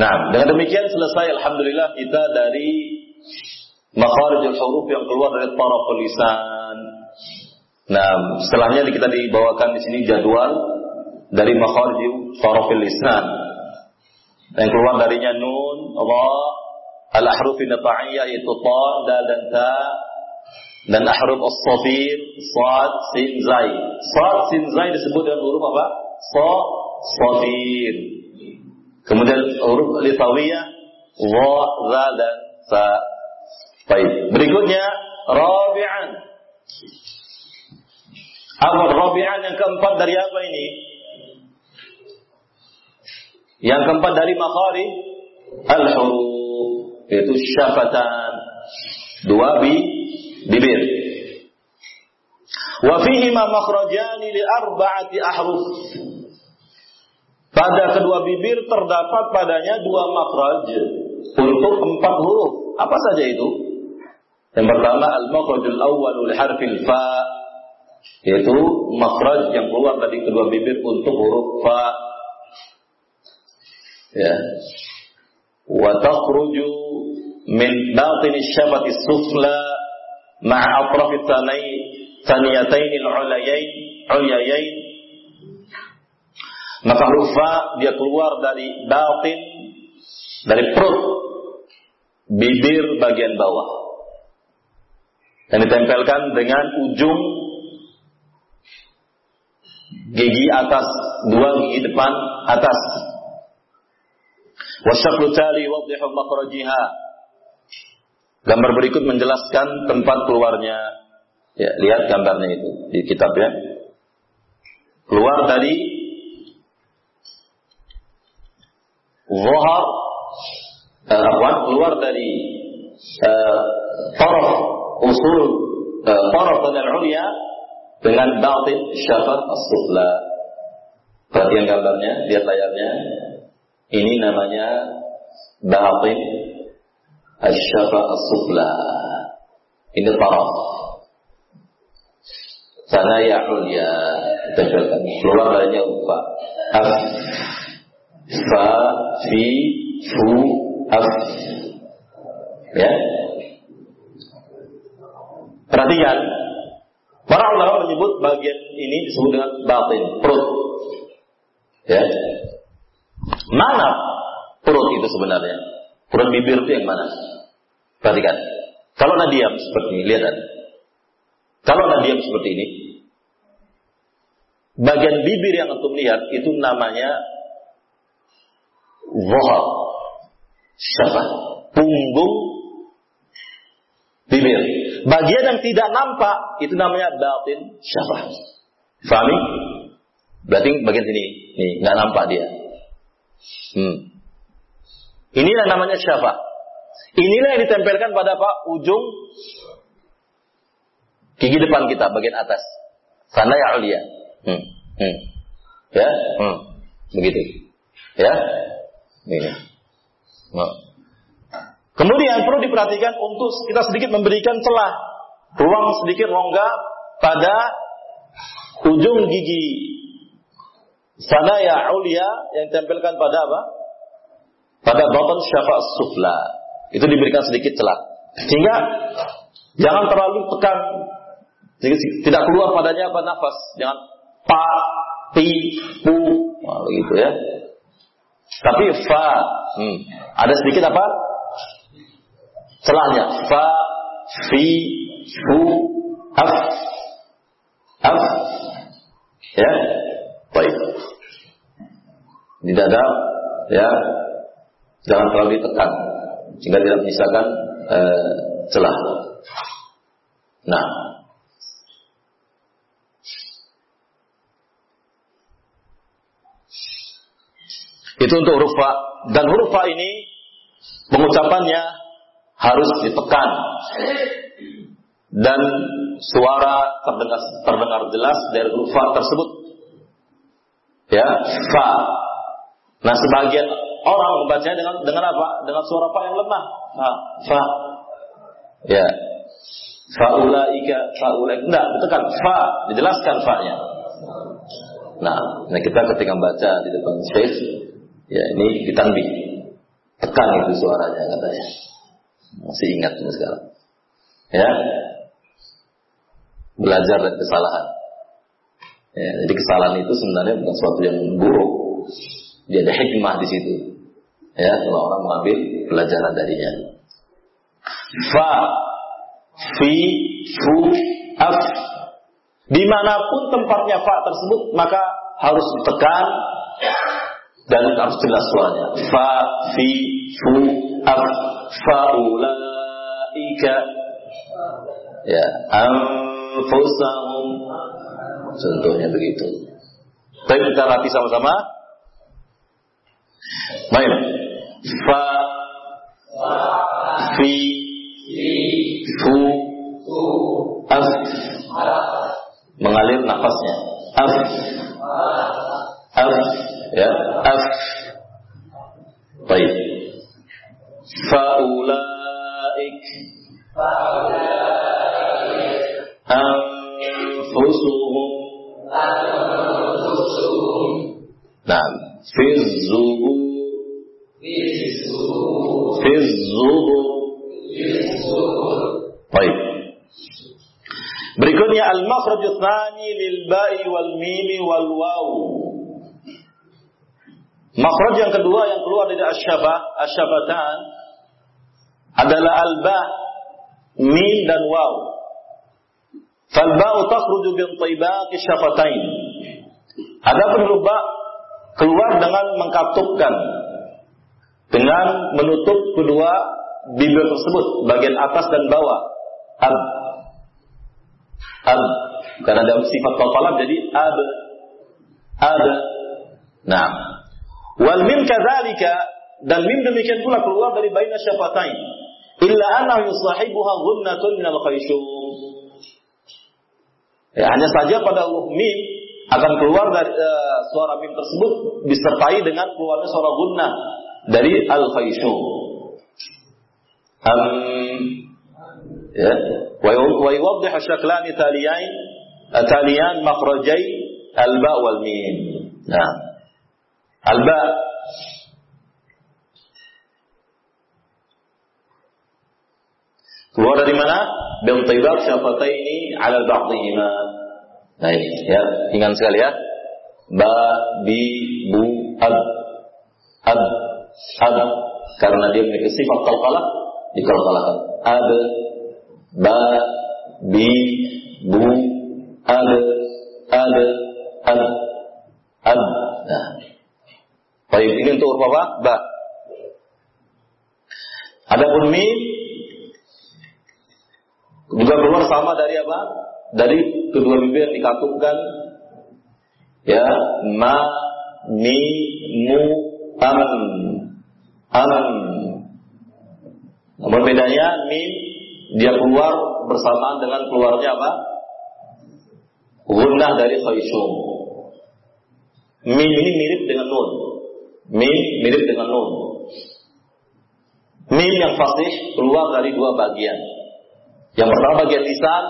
Nah, dengan demikian selesai Alhamdulillah kita dari makharijul huruf yang keluar dari taraf lisan Nah, setelahnya kita dibawakan di sini jadwal dari makharij sarafil lisan. Yang keluar darinya nun, Allah, al-ahruf nata'iyah yaitu ta, dal dan ta, dan ahruf as-safir, sad, sin, zai. Sad, sin, zai disebut dengan huruf apa? Sa, safir. Kemudian huruf litawiyah, wa, za, dan sa. Baik. Berikutnya, rabi'an. Amr Rabi'an yang keempat dari apa ini? Yang keempat dari makhari al-huruf yaitu syafatan dua bi bibir. Wa fihi ma makhrajani li arba'ati ahruf. Pada kedua bibir terdapat padanya dua makhraj untuk empat huruf. Apa saja itu? Yang pertama al-makhrajul awwal li harfil fa yaitu makhraj yang keluar dari kedua bibir untuk huruf fa ya wa takhruju min batin syabati sufla ma'a atraf tanai taniyatain al-ulayain ulayain maka huruf fa dia keluar dari batin dari perut bibir bagian bawah dan ditempelkan dengan ujung gigi atas, dua gigi depan atas. Wasyaklu tali wadihu makhrajiha. Gambar berikut menjelaskan tempat keluarnya. Ya, lihat gambarnya itu di kitab ya. Keluar dari Zohar uh, apa? Keluar dari uh, taraf usul uh, taraf dan ulia dengan batin syafat as-sufla. Perhatian gambarnya, lihat layarnya. Ini namanya batin asyafa as-sufla. Ini taraf. Sana ya ulya. Tempelkan. Keluar darinya ufa. Fa. Fi. Fu. Af. Ya. Perhatikan. Para ulama menyebut bagian ini disebut dengan batin, perut. Ya. Mana perut itu sebenarnya? Perut bibir itu yang mana? Perhatikan. Kalau nadiam seperti ini, lihat kan? Kalau nadiam seperti ini, bagian bibir yang antum lihat itu namanya zahar. Siapa? Punggung bibir. Bagian yang tidak nampak itu namanya batin syafah. Fahami? Berarti bagian sini, nih nggak nampak dia. Hmm. Inilah namanya syafah. Inilah yang ditempelkan pada apa? Ujung gigi depan kita bagian atas. Sana ya ulia. Hmm. Hmm. Ya, hmm. begitu. Ya, ini. Nah. Kemudian perlu diperhatikan untuk kita sedikit memberikan celah, ruang sedikit rongga pada ujung gigi sana ya ulia yang tempelkan pada apa? Pada botol syafa sufla. Itu diberikan sedikit celah. Sehingga jangan terlalu tekan. Tidak keluar padanya apa nafas. Jangan pa, pi, pu, nah, gitu ya. Tapi fa, hmm. ada sedikit apa? celahnya. Fa fi fu af. Af. Ya. Baik. Di dada ya. Jangan terlalu ditekan. Sehingga tidak menyisakan eh, celah. Nah itu untuk huruf fa dan huruf fa ini pengucapannya harus ditekan dan suara terdengar terdengar jelas dari huruf fa tersebut. Ya, fa. Nah, sebagian orang membacanya dengan dengan apa? Dengan suara fa yang lemah. Fa, fa. Ya. Faulaika, faulaika. Enggak, ditekan fa, dijelaskan fa-nya. Nah, nah kita ketika baca di depan syekh, ya ini ditanbih. Tekan itu suaranya katanya. Masih ingat ini sekarang. Ya. Belajar dari kesalahan. Ya, jadi kesalahan itu sebenarnya bukan sesuatu yang buruk. Dia ada hikmah di situ. Ya, kalau orang mengambil pelajaran darinya. Fa, fi, fu, af. Di mana pun tempatnya fa tersebut, maka harus ditekan dan harus jelas suaranya. Fa, fi, fu, af faulaika ya anfusahum. Contohnya begitu. Tapi kita latih sama-sama. Main fa fi Falba'u takhruju bin taibaqi syafatain. Adapun huruf ba keluar dengan mengkatupkan dengan menutup kedua bibir tersebut bagian atas dan bawah. Ab. Ab. Karena ada sifat talab jadi ab. Ab. Nah. Wal mim kadzalika dan mim demikian pula keluar dari baina syafatain illa annahu yusahibuha ghunnatun minal khayshum. Ya, hanya saja pada huruf mim akan keluar dari uh, suara mim tersebut disertai dengan keluarnya suara gunnah dari al khayshum. Um, ya. Wa yuwaddih syaklani taliyain taliyan makhrajai al ba wal mim. Nah. Al ba Keluar dari mana? Bil tibaq syafataini ala ba'dihima. Nah ini ya, ingat sekali ya. Ba, bi, bu, ab. Ab, ab. Karena dia memiliki sifat kalkalah, dikalkalakan. Ab, ba, bi, bu, ab, ab, ab, ab. Nah. Baik, ini untuk huruf apa? Ba. Adapun mim juga keluar sama dari apa? Dari kedua bibir yang dikatungkan ya ma mi mu am am namun bedanya mim dia keluar bersamaan dengan keluarnya apa? Gunnah dari khayshum. Mim ini mirip dengan nun. Mim mirip dengan nun. Mim yang fasih keluar dari dua bagian yang pertama bagian lisan,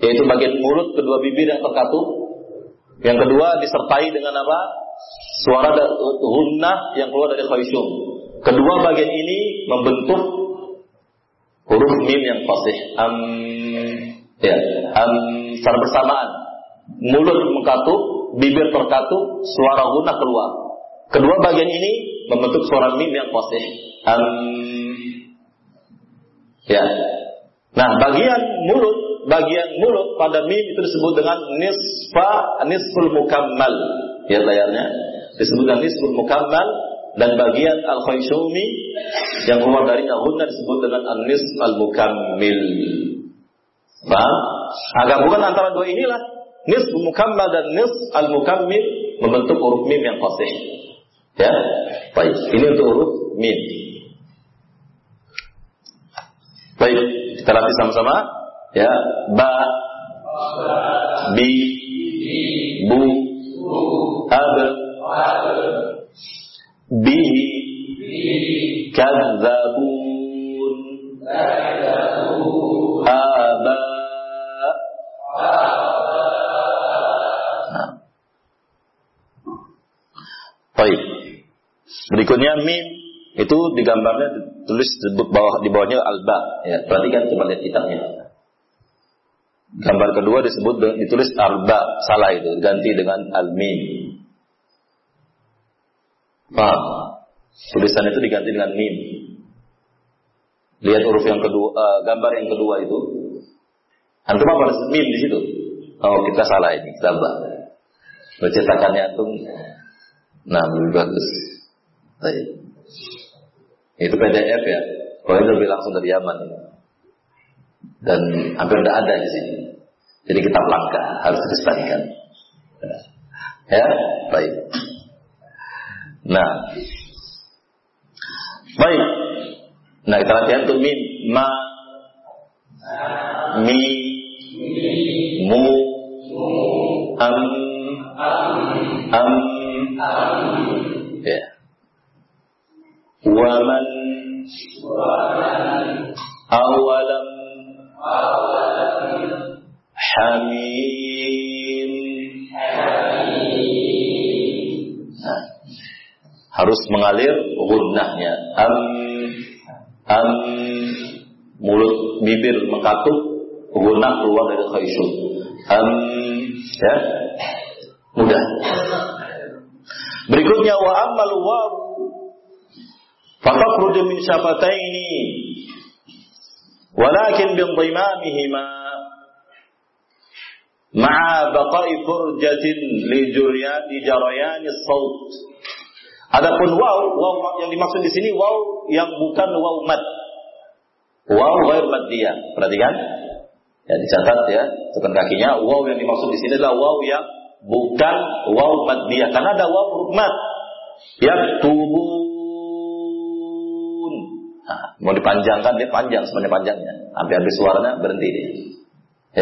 yaitu bagian mulut kedua bibir yang terkatup. Yang kedua disertai dengan apa? Suara gunnah yang keluar dari khayshum. Kedua bagian ini membentuk huruf mim yang fasih. Am, ya, am, secara bersamaan. Mulut mengkatup, bibir terkatup, suara gunnah keluar. Kedua bagian ini membentuk suara mim yang fasih. Am, ya, Nah, bagian mulut, bagian mulut pada mim itu disebut dengan nisfa nisful mukammal. Ya layarnya disebut dengan nisful mukammal dan bagian al khayshumi yang keluar dari gunna disebut dengan an-nis al-mukammil. Paham? Agak bukan antara dua inilah nis mukammal dan nis al-mukammil membentuk huruf mim yang fasih. Ya, baik. Ini untuk huruf mim. Baik. Kita latih sama-sama. Ya, ba, bi, bu, ab, bi, kadzabun, aba. Nah. Baik. Berikutnya mim itu digambarnya ditulis di bawah di bawahnya alba. Ya perhatikan coba lihat kitabnya. Gambar kedua disebut ditulis alba salah itu ganti dengan almin paham? Tulisan itu diganti dengan mim. Lihat huruf yang kedua uh, gambar yang kedua itu. Antum apa mim di situ? Oh kita salah ini sabar bercetakannya antum nah lebih bagus. Baik. Itu PDF ya. Kalau ini lebih langsung dari Yaman. Dan hampir tidak ada di sini. Jadi kitab langka harus dilestarikan. Ya, baik. Nah, baik. Nah, kita latihan tuh min, ma, mi, mu, am, am, am. Ya. Waman أولم حميم nah, harus mengalir gunnahnya am am mulut bibir mengkatup gunnah keluar dari khayshum am ya mudah berikutnya wa amal waw فتخرج من شفتين ولكن بانضمامهما مع بقاء فرجة لجريان لجريان الصوت Adapun waw, waw yang dimaksud di sini waw yang bukan waw mad. Waw ghair maddiyah. Perhatikan. Ya dicatat ya, tekan kakinya. Waw yang dimaksud di sini adalah waw yang bukan waw maddiyah. Karena ada waw huruf mad. Yang tubuh Mau dipanjangkan dia panjang sebenarnya panjangnya. Sampai habis suaranya berhenti dia.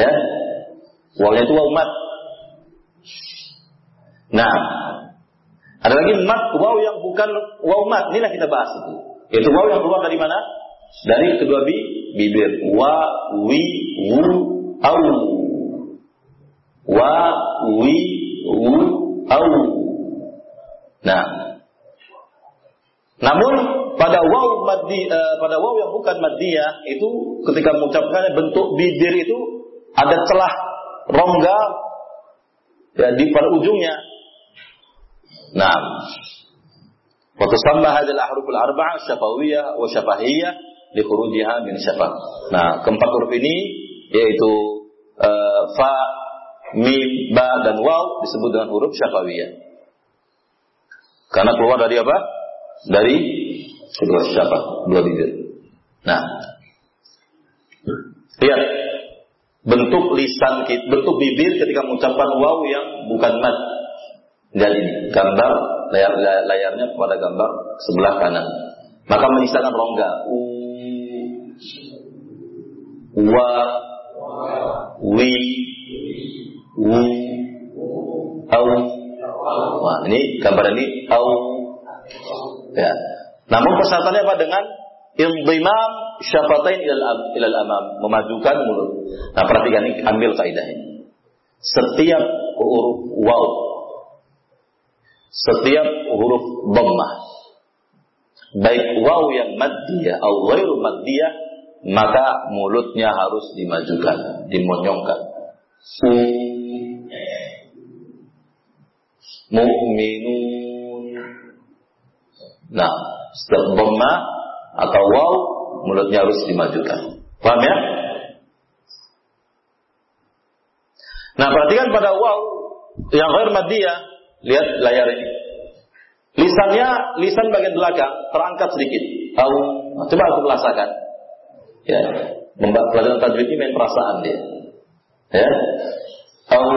Ya. Wawnya itu waw mat. Nah, ada lagi mat waw yang bukan waw mat. Inilah kita bahas itu. Yaitu waw yang keluar dari mana? Dari kedua bi bibir. Wa, wi, wu, au. Wa, wi, wu, au. Nah, namun pada waw maddi, uh, pada waw yang bukan maddiyah itu ketika mengucapkannya bentuk bibir itu ada celah rongga ya, di pada ujungnya Nah, waktu sambah hadil ahruful arba'ah syafawiyah wa syafahiyah li khurujiha min syafah. Nah, keempat huruf ini yaitu uh, fa, mim, ba dan waw disebut dengan huruf syafawiyah. Karena keluar dari apa? Dari kedua syafah, dua bibir. Nah, lihat bentuk lisan bentuk bibir ketika mengucapkan waw yang bukan mad dan ini gambar layar, layarnya pada gambar sebelah kanan. Maka menyisakan rongga. U, wa, wi, wu, au. Wah, ini gambar ini au. Ya. Namun persyaratannya apa dengan indimam syafatain ilal, ilal amam, memajukan mulut. Nah, perhatikan ini ambil kaidah ini. Setiap huruf waw setiap huruf dhammah baik waw yang maddiyah atau ghairu maddiyah maka mulutnya harus dimajukan, dimonyongkan. Mu'minun. Nah, setiap dhamma atau waw mulutnya harus dimajukan. Paham ya? Nah, perhatikan pada waw yang ghair maddiyah Lihat layar ini. Lisannya, lisan bagian belakang terangkat sedikit. Tahu? Nah, coba aku merasakan. Ya, pelajaran tajwid ini main perasaan dia. Ya, tahu?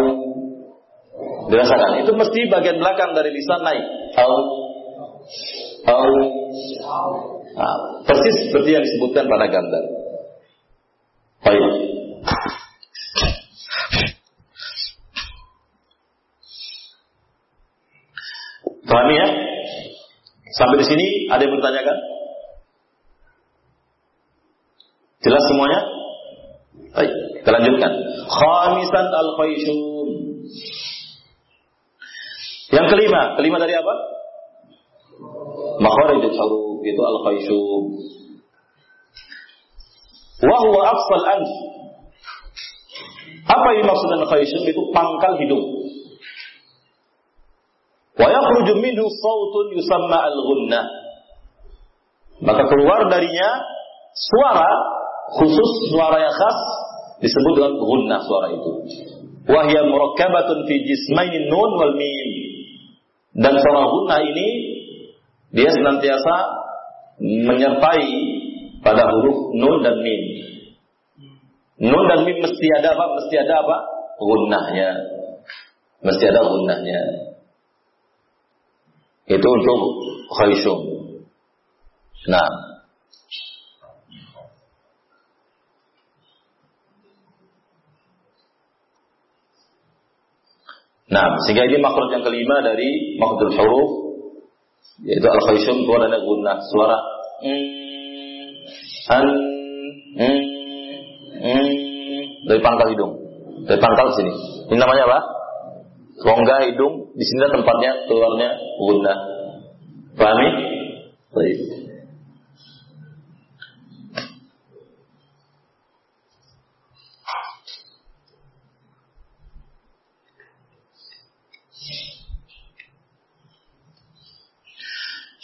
Dirasakan. Itu mesti bagian belakang dari lisan naik. Tahu? Tahu? Nah, persis seperti yang disebutkan pada gambar. Baik. Paham ya? Sampai di sini ada yang bertanyakan? Jelas semuanya? Baik, kita lanjutkan. Khamisan al-khayshum. Yang kelima, kelima dari apa? Makharijul huruf itu al-khayshum. Wa huwa afsal anf. Apa yang maksud dengan khayshum? Itu pangkal hidung. Wa yakhruju minhu sautun yusamma al-ghunnah. Maka keluar darinya suara khusus suara yang khas disebut dengan ghunnah suara itu. Wahya murakkabatun fi jismain nun wal mim. Dan suara ghunnah ini dia senantiasa menyertai pada huruf nun dan mim. Nun dan mim mesti ada apa? Mesti ada apa? Gunnahnya. Mesti ada gunnahnya. Itu untuk khayshum. Nah. Nah, sehingga ini makhluk yang kelima dari makhluk huruf yaitu al khayshum itu adalah guna suara mm, an mm, mm, dari pangkal hidung. Dari pangkal sini. Ini namanya apa? rongga hidung, di sini tempatnya keluarnya guna. Pahami? Baik.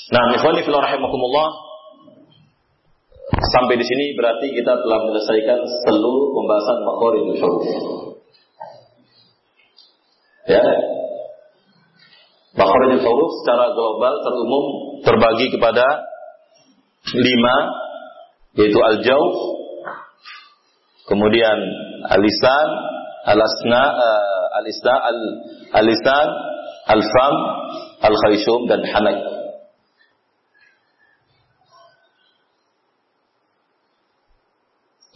Nah, ikhwani fillah rahimakumullah. Sampai di sini berarti kita telah menyelesaikan seluruh pembahasan makhorijul huruf. Ya. Makhrajul huruf secara global terumum terbagi kepada lima yaitu al-jauf kemudian al-lisan al-asna uh, al-isna al-lisan al-fam al-khayshum dan hanak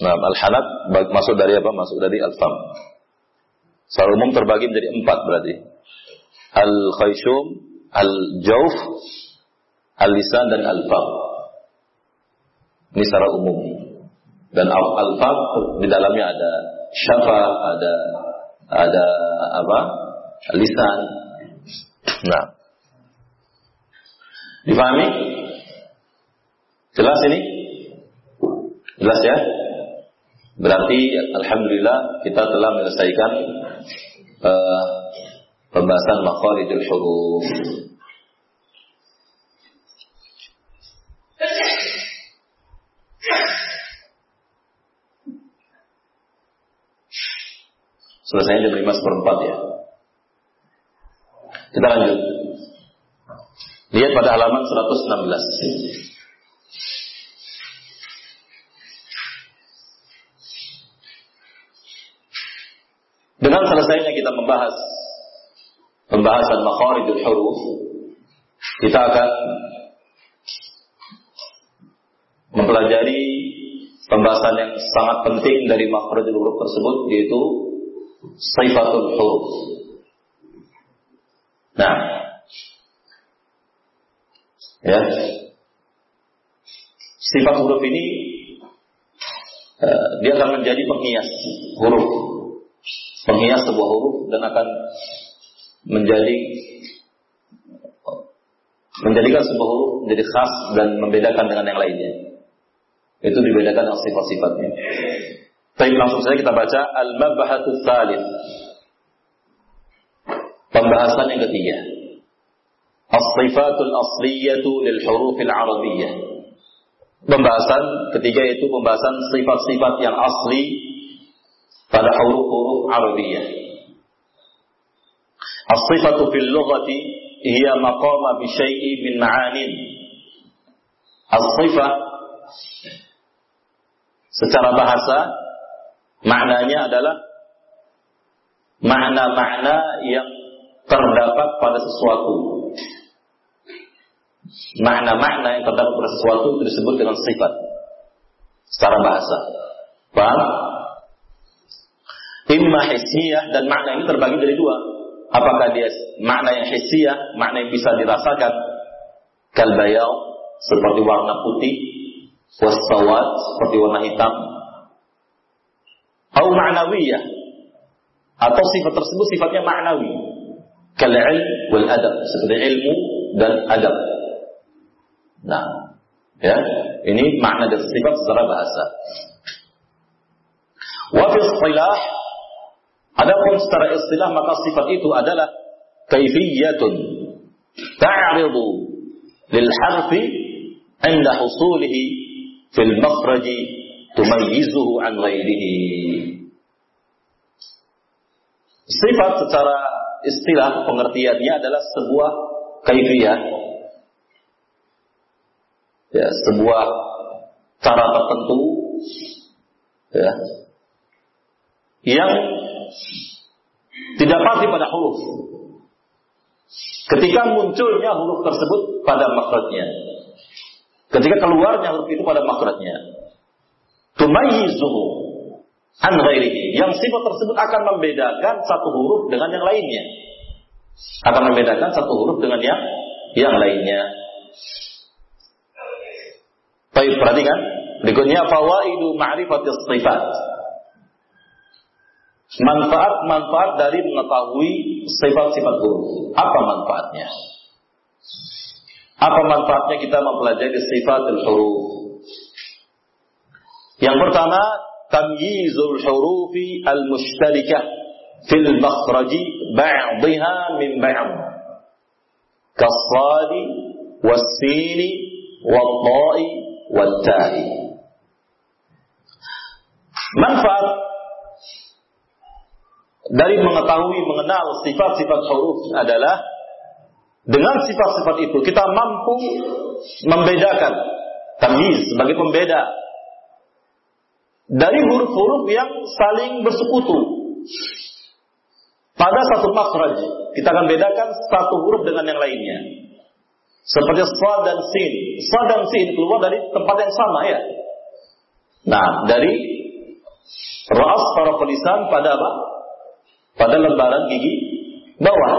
Nah, al-hanak masuk dari apa? Masuk dari al-fam. Secara umum terbagi menjadi empat berarti. al-khayshum, al-jawf, al-lisan dan al-fam. Ini secara umum. Dan al-fam di dalamnya ada syafa, ada ada apa? Lisan. Nah. Difahami? Jelas ini? Jelas ya? Berarti alhamdulillah kita telah menyelesaikan uh, pembahasan makharijul huruf. Selesai jam 5 seperempat ya. Kita lanjut. Lihat pada halaman 116. Dengan selesainya kita membahas pembahasan makharijul huruf, kita akan mempelajari pembahasan yang sangat penting dari makharijul huruf tersebut yaitu sifatul huruf. Nah, ya, sifat huruf ini uh, dia akan menjadi penghias huruf, penghias sebuah huruf dan akan menjadi menjadikan sebuah huruf menjadi khas dan membedakan dengan yang lainnya. Itu dibedakan dengan sifat-sifatnya. Tapi langsung saja kita baca Al-Mabhatul Thalith. Pembahasan yang ketiga. As-sifatul asliyatu lil hurufil arabiyyah. Pembahasan ketiga itu pembahasan sifat-sifat yang asli pada huruf-huruf Arabiyah. As-sifatu fil lughati hiya maqama bi syai'in min ma'anin. As-sifah secara bahasa Maknanya adalah makna-makna yang terdapat pada sesuatu. Makna-makna yang terdapat pada sesuatu disebut dengan sifat secara bahasa. Paham? Imma hissiyah dan makna ini terbagi dari dua. Apakah dia makna yang hissiyah, makna yang bisa dirasakan, kalbayau seperti warna putih, wasawat seperti warna hitam, atau ma'nawiyah. Atau sifat tersebut sifatnya ma'nawi. Kal ilm wal adab. Seperti ilmu dan adab. Nah ya. Ini makna dan sifat secara bahasa. Wa fi adapun secara istilah maka sifat itu adalah kaifiyatun ta'ridu lil harfi inda husulihi fil makhraji tumayyizuhu an ghairihi. Sifat secara istilah pengertiannya adalah sebuah kaifiyah. Ya, sebuah cara tertentu ya, yang tidak pasti pada huruf. Ketika munculnya huruf tersebut pada makhrajnya. Ketika keluarnya huruf itu pada makhrajnya tumayyizuhu an ghairihi. Yang sifat tersebut akan membedakan satu huruf dengan yang lainnya. Akan membedakan satu huruf dengan yang yang lainnya. Baik, perhatikan. Berikutnya fawaidu ma'rifatis sifat. Manfaat-manfaat dari mengetahui sifat-sifat huruf. Apa manfaatnya? Apa manfaatnya kita mempelajari sifatul huruf? Yang pertama, tamyizul hurufi al-mushtarikah fil makhraji ba'dha min ba'd. Kasadi was-sini wat-ta'i. Manfaat dari mengetahui mengenal sifat-sifat huruf adalah dengan sifat-sifat itu kita mampu membedakan tamyiz sebagai pembeda dari huruf-huruf yang saling bersekutu pada satu makhraj. Kita akan bedakan satu huruf dengan yang lainnya. Seperti sa dan sin. Sa dan sin keluar dari tempat yang sama ya. Nah, dari ras para lisan pada apa? Pada lembaran gigi bawah.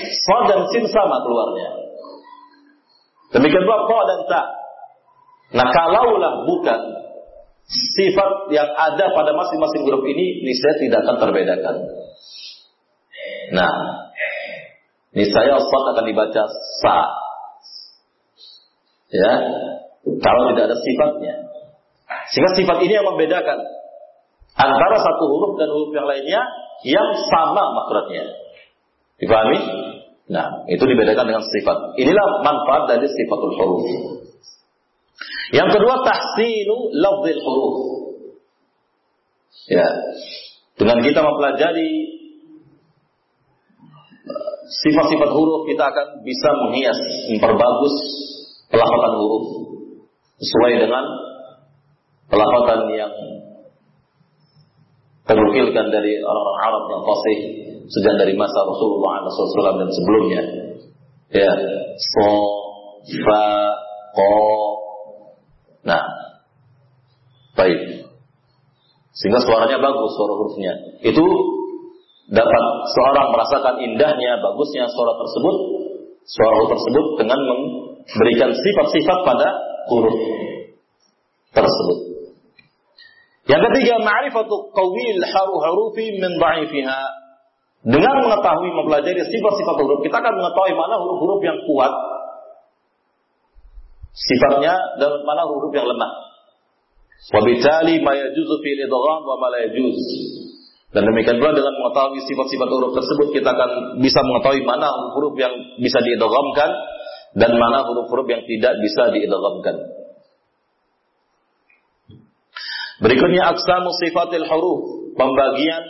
So dan sin sama keluarnya. Demikian pula ko dan ta. Nah kalaulah bukan sifat yang ada pada masing-masing huruf ini, niscaya tidak akan terbedakan. Nah, niscaya sad akan dibaca sa. Ya, kalau tidak ada sifatnya. Sehingga sifat ini yang membedakan antara satu huruf dan huruf yang lainnya yang sama makhrajnya. Dipahami? Nah, itu dibedakan dengan sifat. Inilah manfaat dari sifatul huruf. Yang kedua tahsinu lafzil huruf. Ya. Dengan kita mempelajari sifat-sifat huruf kita akan bisa menghias, memperbagus pelafatan huruf sesuai dengan pelafatan yang terukilkan dari orang-orang Arab yang fasih sejak dari masa Rasulullah SAW dan sebelumnya. Ya, so, fa, ko. Nah, baik. Sehingga suaranya bagus, suara hurufnya. Itu dapat seorang merasakan indahnya, bagusnya suara tersebut, suara huruf tersebut dengan memberikan sifat-sifat pada huruf tersebut. Yang ketiga, ma'rifatu qawil haru-harufi min dha'ifiha. Dengan mengetahui mempelajari sifat-sifat huruf, kita akan mengetahui mana huruf-huruf yang kuat sifatnya dan mana huruf yang lemah. Wabitali ma yajuzu fi idgham wa ma. Dan demikian pula dengan mengetahui sifat-sifat huruf tersebut kita akan bisa mengetahui mana huruf yang bisa diidghamkan dan mana huruf-huruf yang tidak bisa diidghamkan. Berikutnya aksamu sifatil huruf, pembagian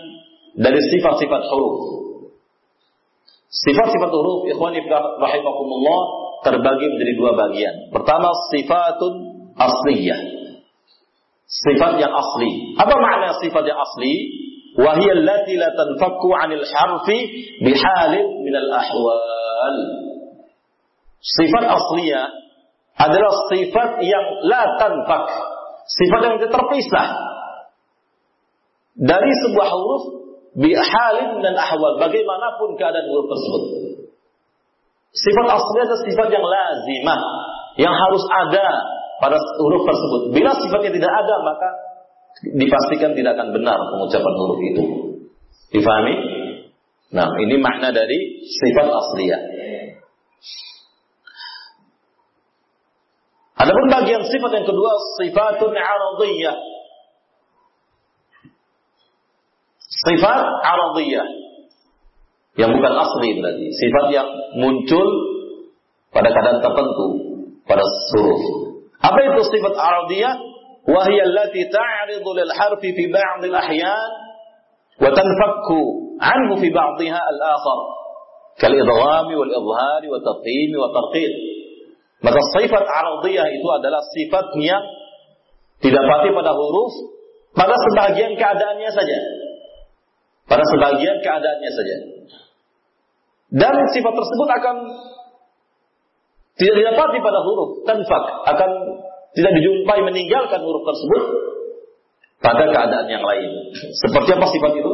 dari sifat-sifat huruf. Sifat-sifat huruf, ikhwan rahimakumullah, terbagi menjadi dua bagian. Pertama, sifatun asliyah. Sifat yang asli. Apa makna sifat yang asli? Wahiyya allati la tanfakku 'anil harfi bihalin minal ahwal. Sifat asliyah adalah sifat yang la tanfak sifat yang terpisah dari sebuah huruf bihalin dan ahwal bagaimanapun keadaan huruf tersebut. Sifat asli adalah sifat yang lazimah yang harus ada pada huruf tersebut. Bila sifatnya tidak ada maka dipastikan tidak akan benar pengucapan huruf itu. Difahami? Nah, ini makna dari sifat asliyah. Adapun bagian sifat yang kedua sifatun aradiyah. Sifat aradiyah yang bukan asli berarti, sifat yang muncul pada keadaan tertentu pada huruf. Apa itu sifat aradiyah? Wahiyya allati ta'ridu lil harfi fi ba'd al ahyan wa tanfakku anhu fi ba'dha al akhar maka sifat aradiyah itu adalah sifat yang didapati pada huruf pada sebagian keadaannya saja. Pada sebagian keadaannya saja. Dan sifat tersebut akan tidak didapati pada huruf tanfak, akan tidak dijumpai meninggalkan huruf tersebut pada keadaan yang lain. Seperti apa sifat itu?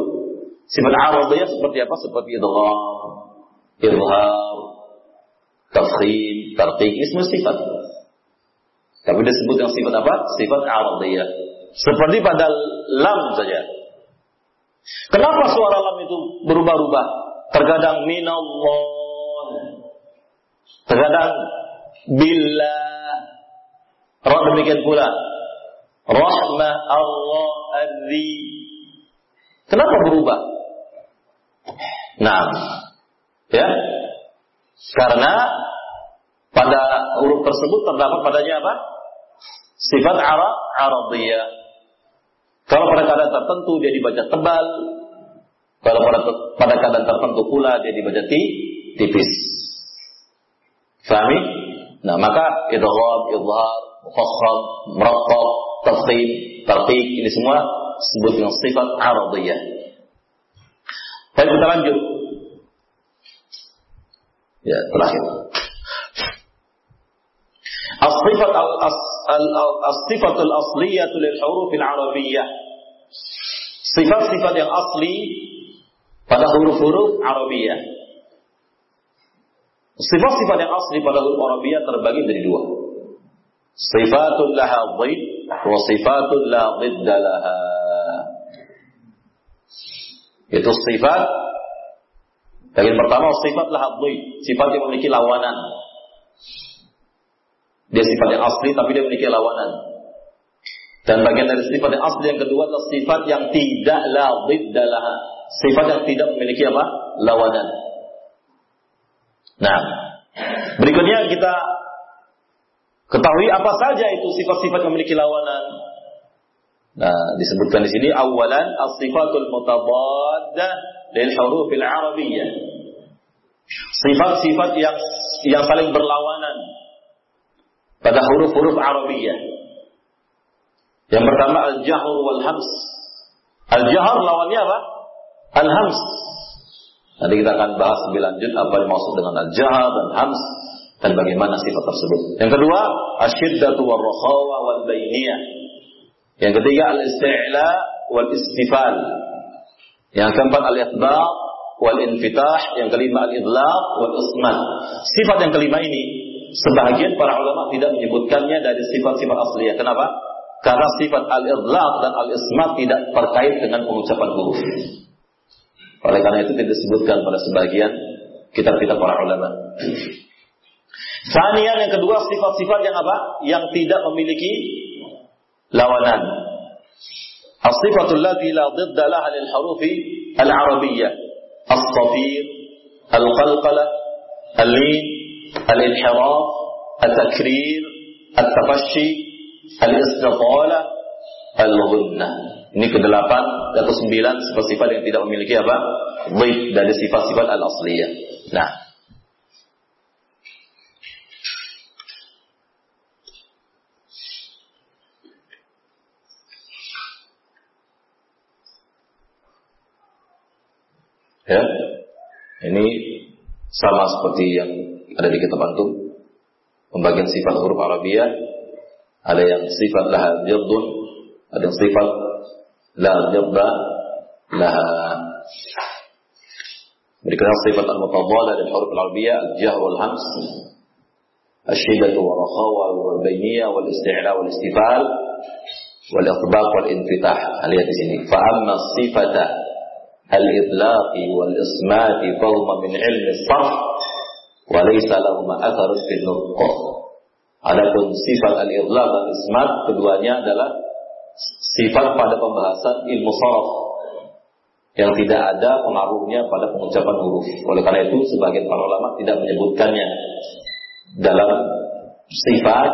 Sifat aradiyah seperti apa? Seperti idgham, irham, tafkhim, tarqiq, ismu sifat. Tapi disebut yang sifat apa? Sifat aradiyah. Seperti pada lam saja. Kenapa suara lam itu berubah-ubah? Terkadang minallah. Terkadang billah. Roh demikian pula. Rahmah Allah adzi. Kenapa berubah? Nah, ya, karena pada huruf tersebut terdapat padanya apa? Sifat arab aradiyah. Kalau pada keadaan tertentu dia dibaca tebal, kalau pada pada keadaan tertentu pula dia dibaca ti, tipis. Fahmi? Nah, maka idgham, idhar, mufakham, muraqqab, tafkhim, tarqiq ini semua sebut dengan sifat aradiyah. Baik, kita lanjut. Ya, terakhir. As-sifat as-sifatul asliyah lil huruf al-arabiyyah. Sifat-sifat yang asli pada huruf-huruf Arabiyah. Sifat-sifat yang asli pada huruf Arabiyah terbagi menjadi dua. Sifatul laha dhid wa sifatul la dhidda laha. Itu sifat Bagian pertama sifat laha dhid, sifat yang memiliki lawanan. Dia sifat yang asli tapi dia memiliki lawanan. Dan bagian dari sifat yang asli yang kedua adalah sifat yang tidak la dhidda laha. Sifat yang tidak memiliki apa? Lawanan. Nah, berikutnya kita ketahui apa saja itu sifat-sifat yang memiliki lawanan. Nah, disebutkan di sini awalan as-sifatul lil hurufil arabiyyah. Sifat-sifat yang yang saling berlawanan pada huruf-huruf Arabiyah. Yang pertama al-jahr wal hams. Al-jahr lawannya apa? Al-hams. Nanti kita akan bahas lebih lanjut apa yang maksud dengan al-jahar dan hams dan bagaimana sifat tersebut. Yang kedua, asyiddatu wal rakhawa wal bainiyah. Yang ketiga, al-isti'la wal istifal. Yang keempat, al-itbaq wal infitah. Yang kelima, al-idlaq wal ismat. Sifat yang kelima ini, sebagian para ulama tidak menyebutkannya dari sifat-sifat asliya. Kenapa? Karena sifat al-idlaq dan al-ismat tidak terkait dengan pengucapan huruf. Oleh karena itu tidak disebutkan pada sebagian kitab-kitab para ulama. Sanian yang kedua sifat-sifat yang apa? Yang tidak memiliki lawanan. As-sifatul lati la dhidda laha lil hurufi al-arabiyyah. As-safir, al-qalqalah, al-lin, al-inhiraf, al-takrir, al-tafashi, al-istitalah, al-ghunnah. Ini kedelapan atau sembilan sifat-sifat yang tidak memiliki apa? Dhid dari sifat-sifat al-asliyah. Nah. Ya. Ini sama seperti yang ada di kitab antum. Pembagian sifat huruf Arabia. Ada yang sifat laha jildun, ada yang sifat la jabba laha. Berikutnya sifat al-mutadala dan huruf al-arabiyah al-jahr wal hams الشدة والرخاوة والبينية والاستعلاء والاستفال والإطباق والانفتاح lihat di sini فأما الصفة الإطلاق والإصمات فهما من علم الصرف وليس لهما أثر في النطق Adapun sifat al-idlaq dan ismat keduanya adalah sifat pada pembahasan ilmu sorof yang tidak ada pengaruhnya pada pengucapan huruf. Oleh karena itu, sebagian para ulama tidak menyebutkannya dalam sifat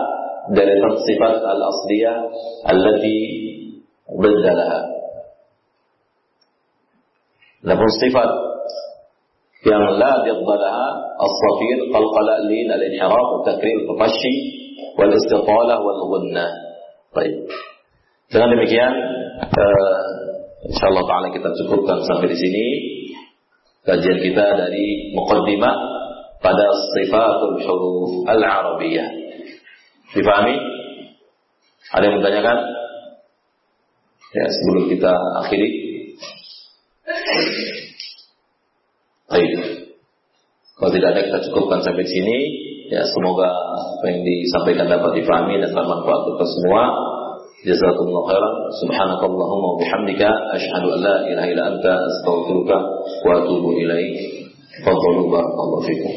dari sifat al-asliyah allati berdalaha. Namun sifat yang la biddalaha as-safir qalqala lin al-inhiraf al-takrir al-tafashi wal-istitalah wal-ghunnah. Baik. Dengan demikian, uh, insya Allah Taala kita cukupkan sampai di sini kajian kita dari muqaddimah pada sifatul huruf al-arabiyah. Difahami? Ada yang bertanyakan? Ya, sebelum kita akhiri. Baik. Kalau tidak ada kita cukupkan sampai sini. Ya semoga apa yang disampaikan dapat dipahami dan bermanfaat untuk semua. Jazakumullah khairan. Subhanakallahumma wa bihamdika asyhadu an la ilaha illa anta astaghfiruka wa atubu ilaik. Fadhlu barakallahu fikum.